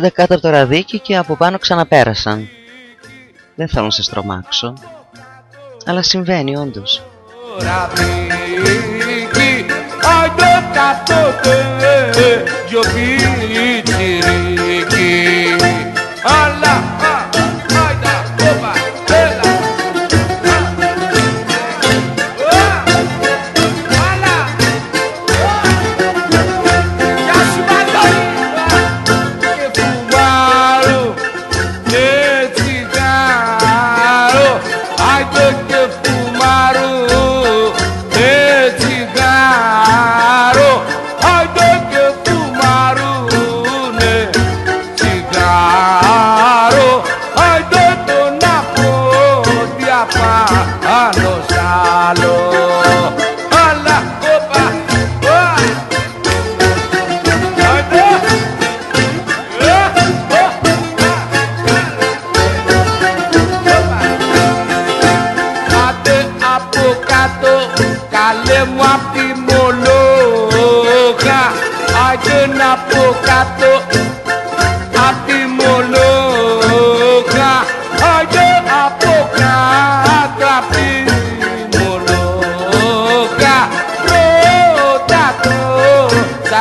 S1: κάτω από το ραδίκι και από πάνω ξαναπέρασαν. Δεν θέλω να σε τρομάξω, αλλά συμβαίνει όντως.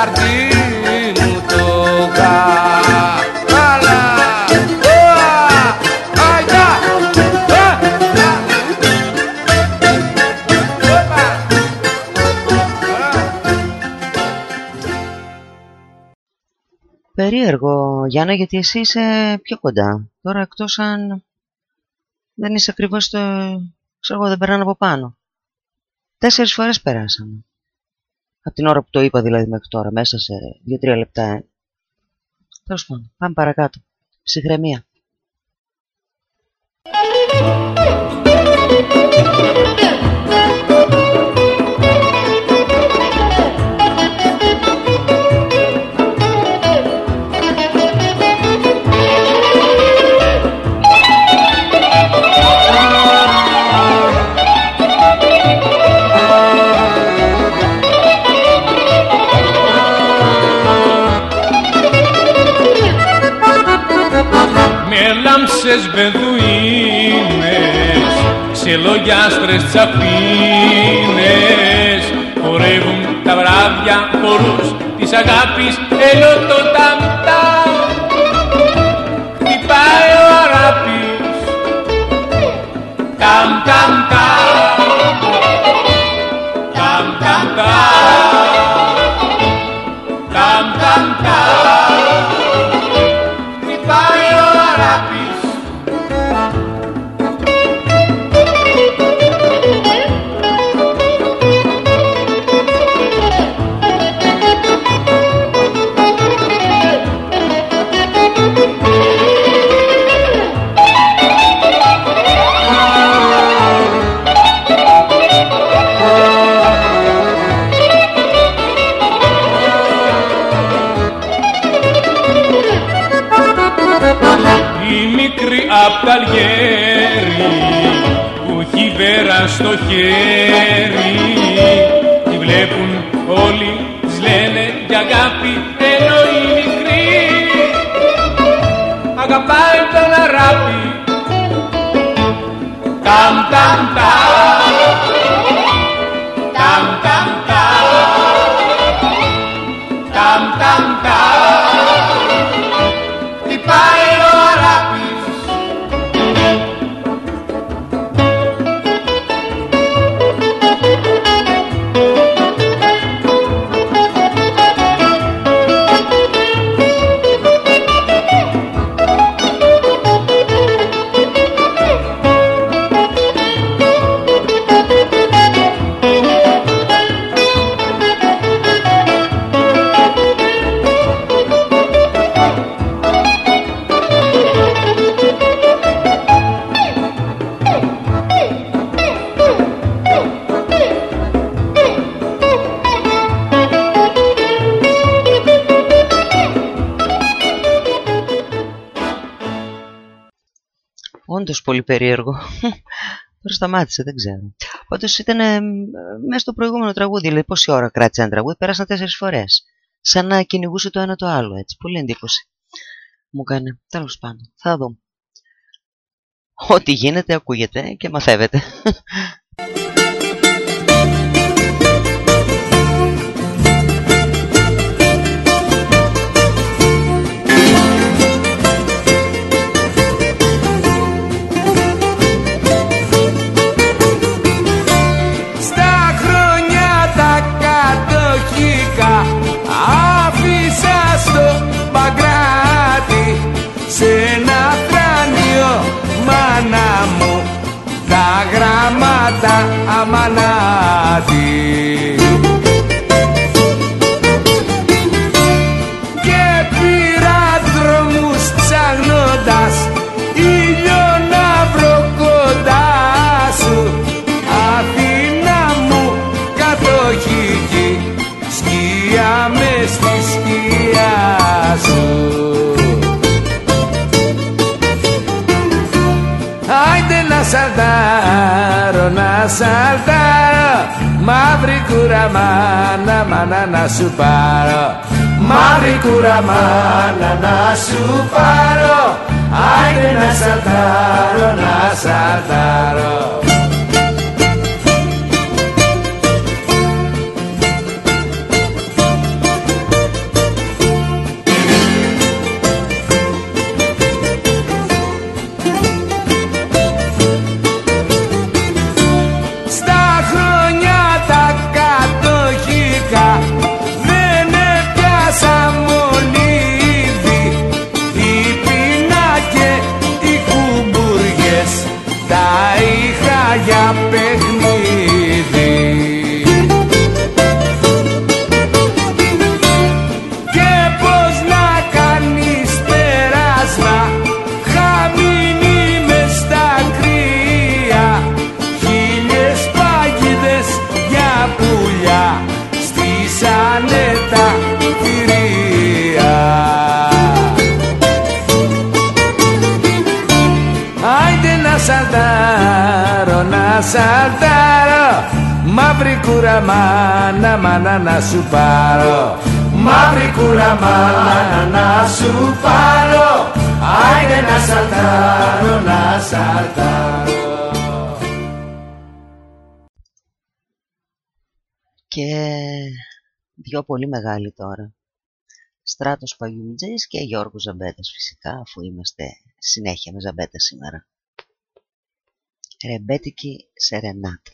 S1: χαρτί μου το Περίεργο, Γιάννα, γιατί εσύ είσαι πιο κοντά. Τώρα εκτός αν δεν είσαι ακριβώς το... ξέρω δεν περνάνε από πάνω. Τέσσερις φορές περάσαμε. Από την ώρα που το είπα δηλαδή μέχρι τώρα, μέσα σε δύο-τρία λεπτά. Ε. Τέλος πάντων, πάμε παρακάτω. Ψυχραιμία.
S5: τόσες μπεδουίνες σε λόγια άσπρες τσαπίνες χορεύουν τα βράδια χορούς της αγάπης ενώ στο χέρι. Τη βλέπουν όλοι, της λένε για αγάπη ενώ η μικρή αγαπάει τον αράπη. Ταμ ταμ ταμ
S1: Όντως πολύ περίεργο. [laughs] Τώρα σταμάτησε, δεν ξέρω. Πάντω ήταν ε, μέσα στο προηγούμενο τραγούδι. Δηλαδή, πόση ώρα κράτησε ένα τραγούδι, πέρασαν τέσσερις φορές. Σαν να κυνηγούσε το ένα το άλλο, έτσι. Πολύ εντύπωση. Μου κάνει. Τέλος πάντων. Θα δω. Ό,τι γίνεται, ακούγεται και μαθεύεται. [laughs]
S2: Μαύρη κούρα μάνα, μάνα να σου πάρω Μαύρη κούρα μάνα να σου πάρω Άιντε να σαλτάρω, να σαλτάρω Μαύρη κούρα μάνα, μάνα να σου πάρω Μαύρη κούρα μάνα να σου πάρω Άιντε να σαλτάρω, να σαλτάρω
S1: Και δυο πολύ μεγάλοι τώρα. Στράτος Παγιουμιτζής και Γιώργος Ζαμπέτας φυσικά, αφού είμαστε συνέχεια με Ζαμπέτα σήμερα. Ρεμπέτικη Σερενάτα.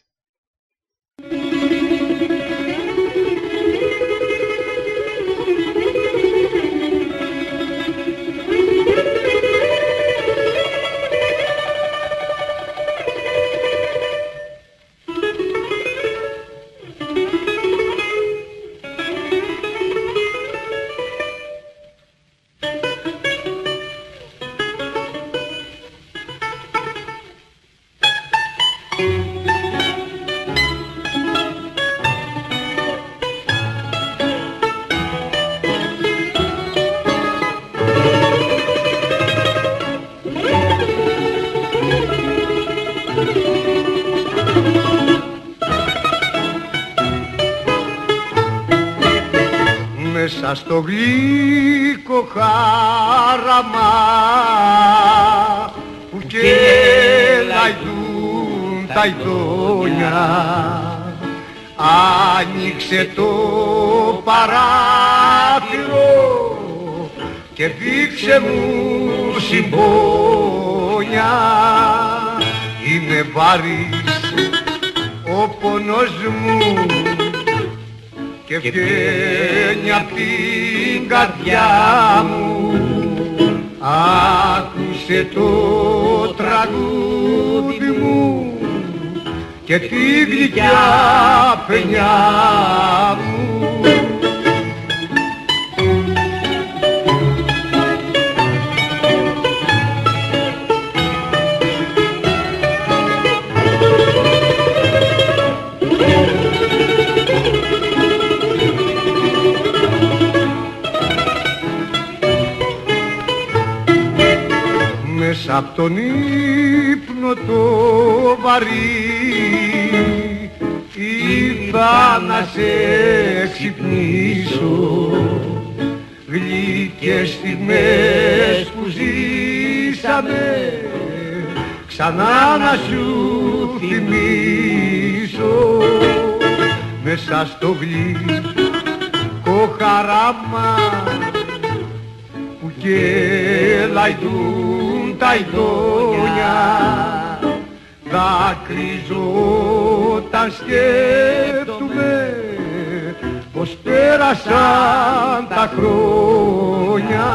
S6: Μέσα στο γλυκό χάραμα που κελαϊδούν τα ειδόνια. άνοιξε το παράθυρο και δείξε μου συμπόνια. Είναι βαρύς ο πόνος μου και βγαίνει απ' την καρδιά μου. Άκουσε το τραγούδι μου και τη γλυκιά παινιά μου απ' τον ύπνο το βαρύ ήρθα να σε ξυπνήσω. Γλυκές στιγμές που ζήσαμε ξανά να σου θυμίσω. Μέσα στο γλυκό χαράμα που κελαϊδούν τα ειδόνια δάκρυζω όταν σκέφτομαι πως πέρασαν τα χρόνια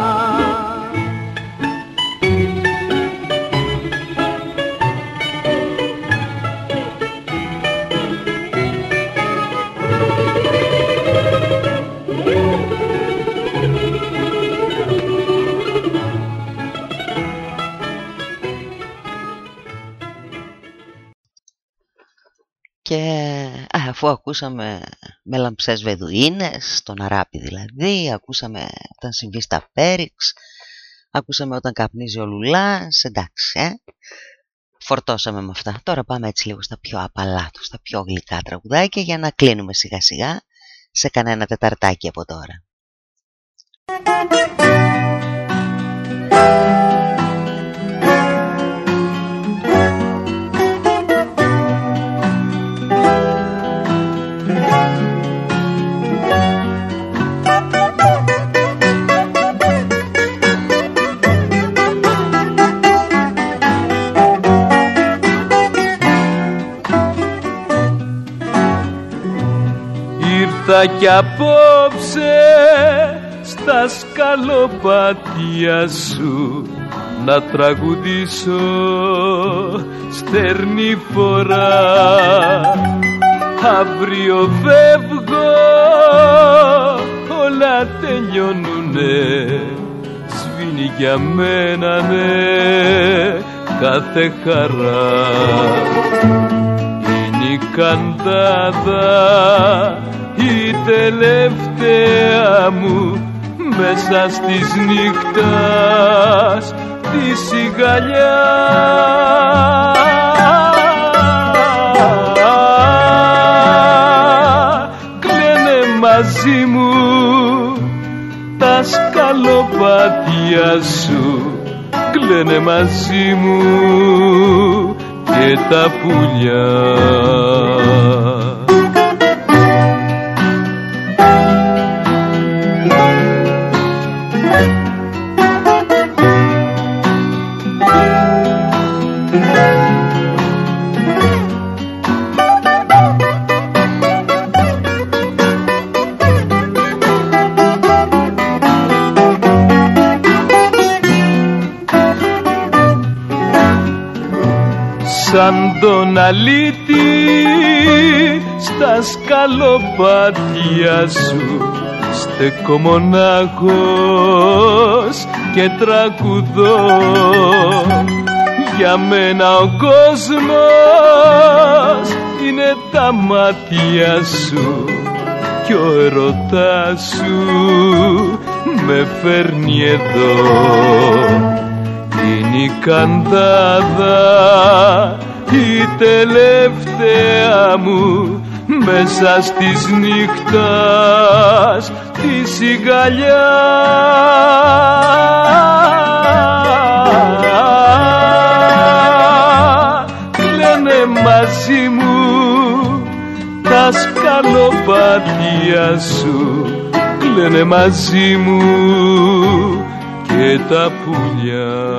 S1: αφού ακούσαμε με λαμψές βεδουίνες, τον Αράπη δηλαδή, ακούσαμε όταν συμβεί στα Πέριξ, ακούσαμε όταν καπνίζει ο Λουλάς, εντάξει, ε. Φορτώσαμε με αυτά. Τώρα πάμε έτσι λίγο στα πιο απαλά τους, στα πιο γλυκά τραγουδάκια για να κλείνουμε σιγά σιγά σε κανένα τεταρτάκι από τώρα.
S4: Ήρθα κι απόψε στα σκαλοπάτια σου να τραγουδήσω στερνή φορά. Αύριο φεύγω όλα τελειώνουνε. Σβήνει για μένα ναι κάθε χαρά. Είναι η καντάδα η τελευταία μου μέσα στις νύχτας τη σιγαλιά. Κλαίνε μαζί μου τα σκαλοπάτια σου κλαίνε μαζί μου και τα πουλιά. Τον αλήτη στα σκαλοπάτια σου. Στέκω μονάχος και τραγουδώ για μένα ο κόσμος είναι τα μάτια σου κι ο ερωτάς σου με φέρνει εδώ είναι η καντάδα η τελευταία μου μέσα στις νύχτας τη σιγαλιά. Κλαίνε μαζί μου τα σκαλοπάτια σου κλαίνε μαζί μου και τα πουλιά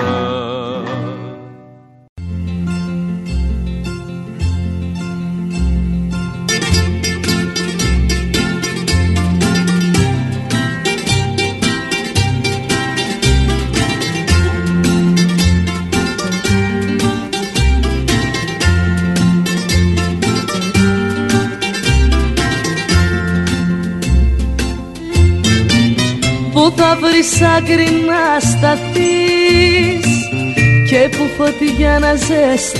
S7: βρεις άκρη να σταθείς. Και που φωτιά να ζεσταθείς.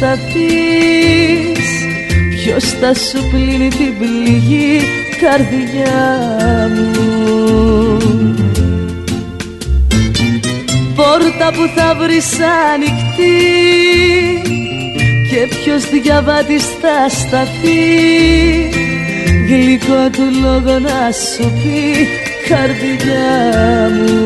S7: Ποιος θα σου πλύνει την πληγή καρδιά μου. Πόρτα που θα βρεις ανοιχτή. Και ποιος διαβάτης θα σταθεί. Γλυκό του λόγο να σου πει καρδιά μου.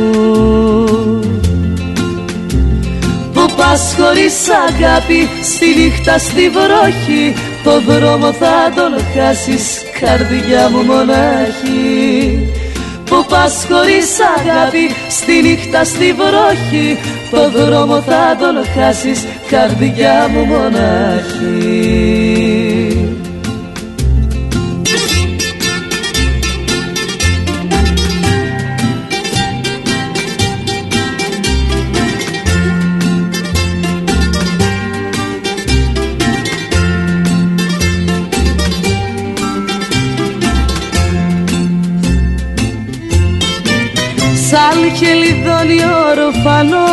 S7: Που πας χωρίς αγάπη στη νύχτα στη βροχή Το δρόμο θα τον χάσεις καρδιά μου μονάχη. Που πας χωρίς αγάπη στη νύχτα στη βροχή Το δρόμο θα τον χάσεις καρδιά μου μονάχη ορφανό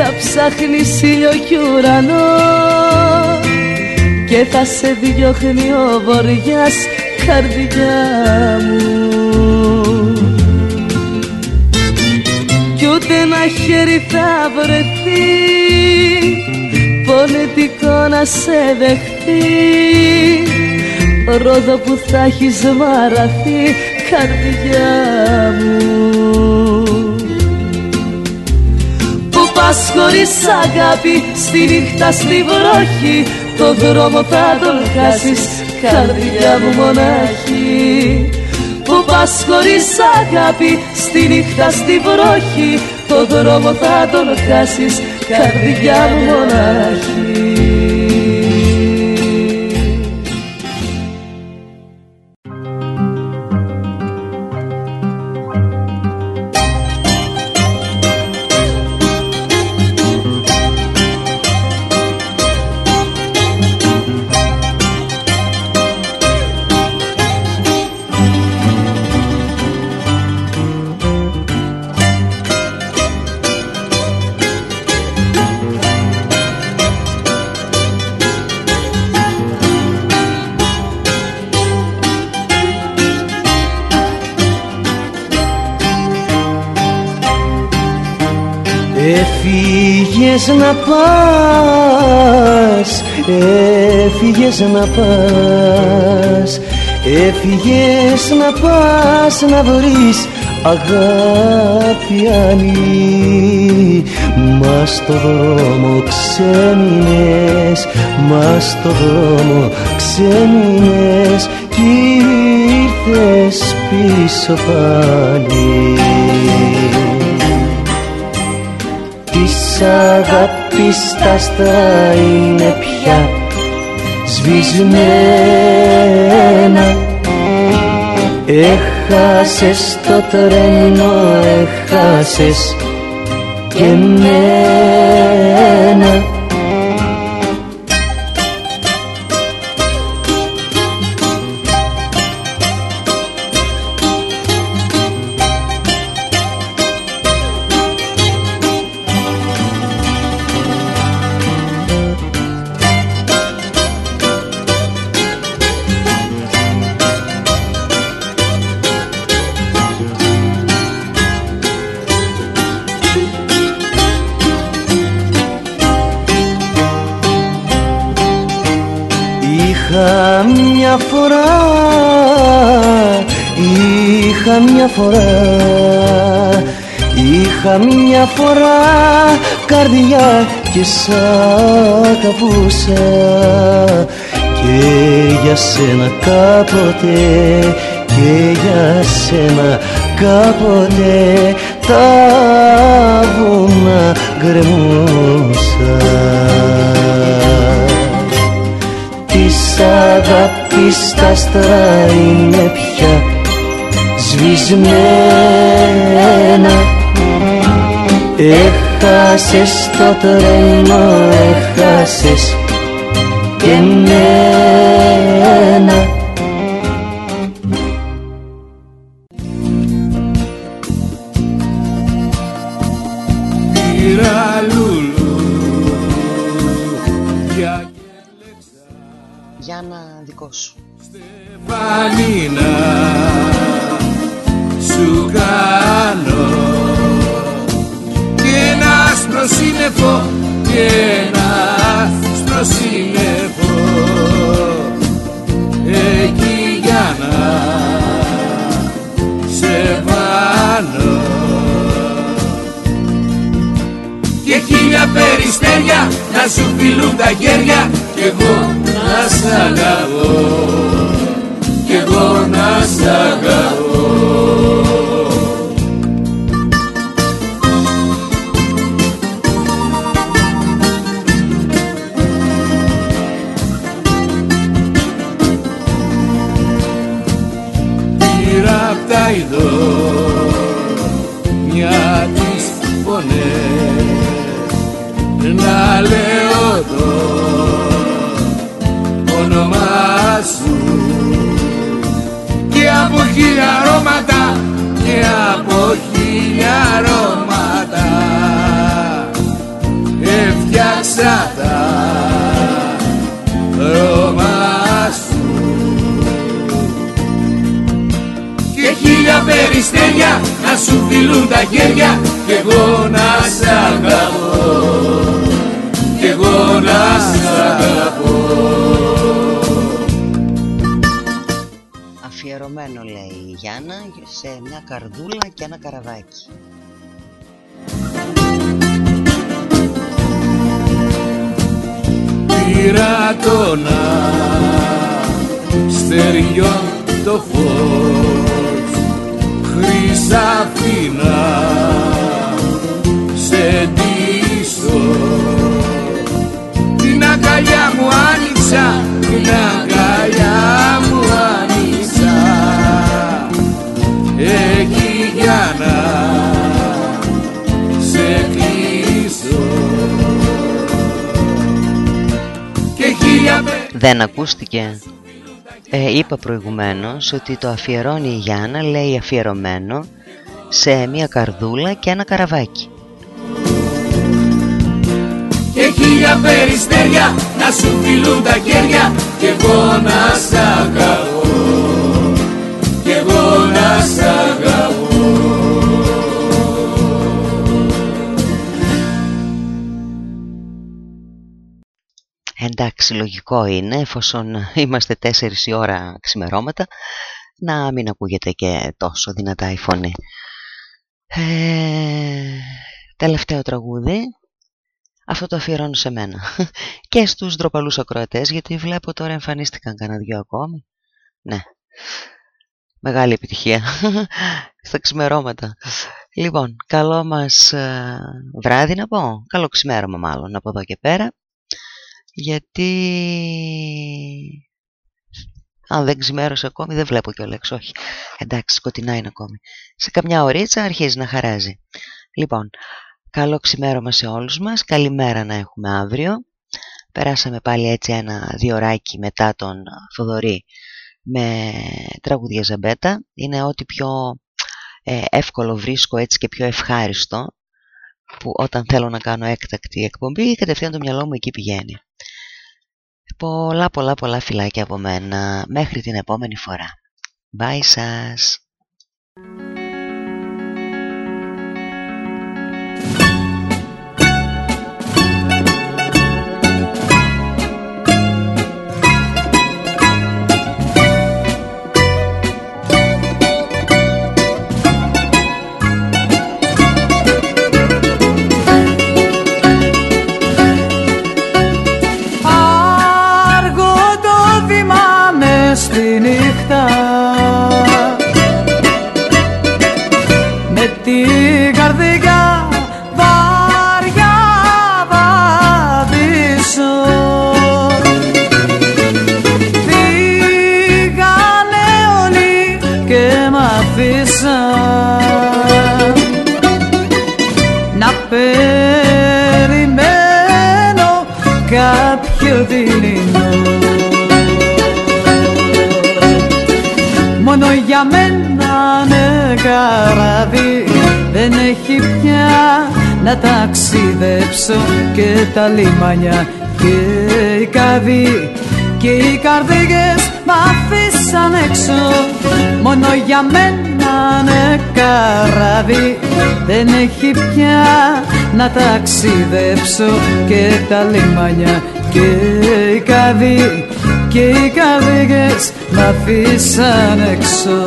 S7: θα ψάχνει ήλιο κι ουρανό. Και θα σε διώχνει ο βοριάς καρδιά μου. Κι ούτε ένα χέρι θα βρεθεί πονετικό να σε δεχτεί. Ρόδο που θα έχεις μαραθεί καρδιά μου. Πας χωρίς αγάπη Στη νύχτα στη βροχή Το δρόμο θα τον χάσεις Καρδιά μου μονάχη. Που πας χωρίς αγάπη Στη νύχτα στη βροχή Το δρόμο θα τον χάσεις Καρδιά μου μονάχη να πας, έφυγες να πας. Έφυγες να πας να βρεις
S8: αγάπη άλλη. Μας στο δρόμο ξέμεινες. Μας στο δρόμο ξέμεινες. Κι ήρθες πίσω πάλι Της αγάπης τα άστρα είναι πια. Σβησμένα. Έχασες το τρένο, έχασες και μένα φορά καρδιά και σ' αγαπούσα Και για σένα κάποτε και για σένα κάποτε τα βουνά γκρεμούσα. Της αγάπης τα άστρα είναι πια σβησμένα Έχασες το τρένο, έχασες και μένα
S2: έφτιαξα τα χίλια περιστέρια να σου φιλούν τα χέρια. Κι εγώ να σ' αγαπώ. Κι εγώ να σ' αγαπώ.
S1: Αφιερωμένο λέει η Γιάννα σε μια καρδούλα και ένα καραβάκι
S2: Πήρα τον στεριών το φως χρυσαφίνα σε ντύσω. Την αγκαλιά μου άνοιξα την αγκαλιά μου άνοιξα εκεί για να
S1: Δεν ακούστηκε. Ε, είπα προηγουμένως ότι το αφιερώνει η Γιάννα, λέει αφιερωμένο, σε μια καρδούλα και ένα καραβάκι.
S2: Και χίλια περιστέρια να σου φιλούν τα χέρια και εγώ να σ' αγαπώ. Και εγώ να σ' αγαπώ
S1: Εντάξει, λογικό είναι, εφόσον είμαστε 4 η ώρα ξημερώματα, να μην ακούγεται και τόσο δυνατά η φωνή. Ε, τελευταίο τραγούδι. Αυτό το αφιερώνω σε μένα. [laughs] Και στους ντροπαλούς ακροατές, γιατί βλέπω τώρα εμφανίστηκαν κανένα δυο ακόμη. Ναι. Μεγάλη επιτυχία. [laughs] Στα ξημερώματα. Λοιπόν, καλό μας ε, βράδυ να πω. Καλό ξημέρωμα μάλλον από εδώ και πέρα. Γιατί αν δεν ξημέρωσε ακόμη δεν βλέπω κιόλας, όχι. Εντάξει, σκοτεινά είναι ακόμη. Σε καμιά ωρίτσα αρχίζει να χαράζει. Λοιπόν, καλό ξημέρωμα σε όλους μας. Καλημέρα να έχουμε αύριο. Περάσαμε πάλι έτσι ένα διωράκι μετά τον Θοδωρή με τραγούδια ζαμπέτα. Είναι ό,τι πιο ε, εύκολο βρίσκω έτσι και πιο ευχάριστο που όταν θέλω να κάνω έκτακτη εκπομπή κατευθείαν το μυαλό μου εκεί πηγαίνει. Πολλά πολλά πολλά φιλάκια από μένα μέχρι την επόμενη φορά. Bye σας! στη νύχτα.
S9: Για μένα ναι καράβι δεν έχει πια να ταξιδέψω και τα λιμάνια και οι καβοί και οι καρδίγες μ' αφήσαν έξω. Μόνο για μένα ναι καράβι δεν έχει πια να ταξιδέψω και τα λιμάνια και οι καβοί και οι καρδίγες μ' αφήσαν έξω.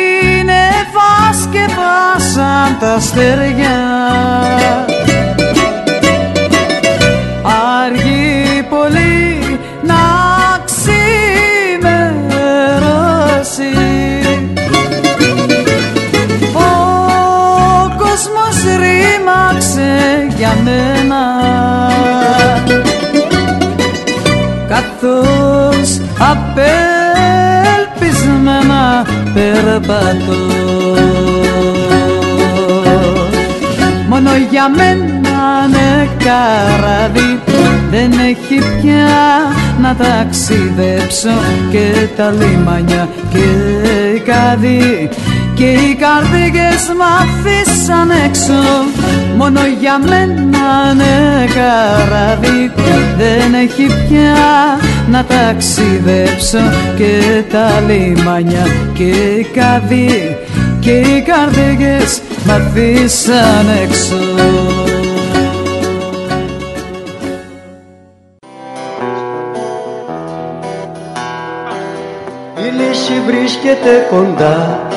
S9: Σύννεφα σκεπάσαν τα αστέρια περπατώ Μόνο για μένα ναι καράβι δεν έχει πια να ταξιδέψω και τα λιμάνια και οι καδί και οι καρδίγες μ' αφήσαν έξω. Μόνο για μένα ναι καράβι δεν έχει πια να ταξιδέψω και τα λιμάνια και οι καδί και οι καρδίγες μ' αφήσαν έξω.
S8: Η λύση βρίσκεται κοντά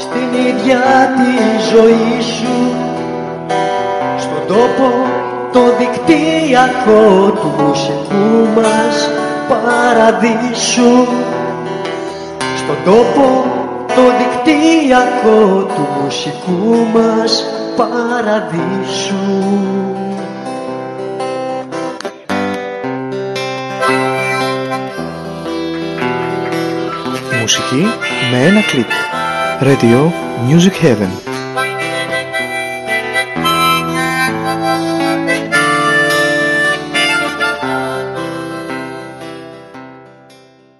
S8: στην ίδια τη ζωή σου. Στον τόπο το δικτυακό του μουσικού μας παραδείσου. Στον τόπο το δικτυακό του μουσικού μας παραδείσου.
S10: Μουσική με ένα κλικ. Radio Music Heaven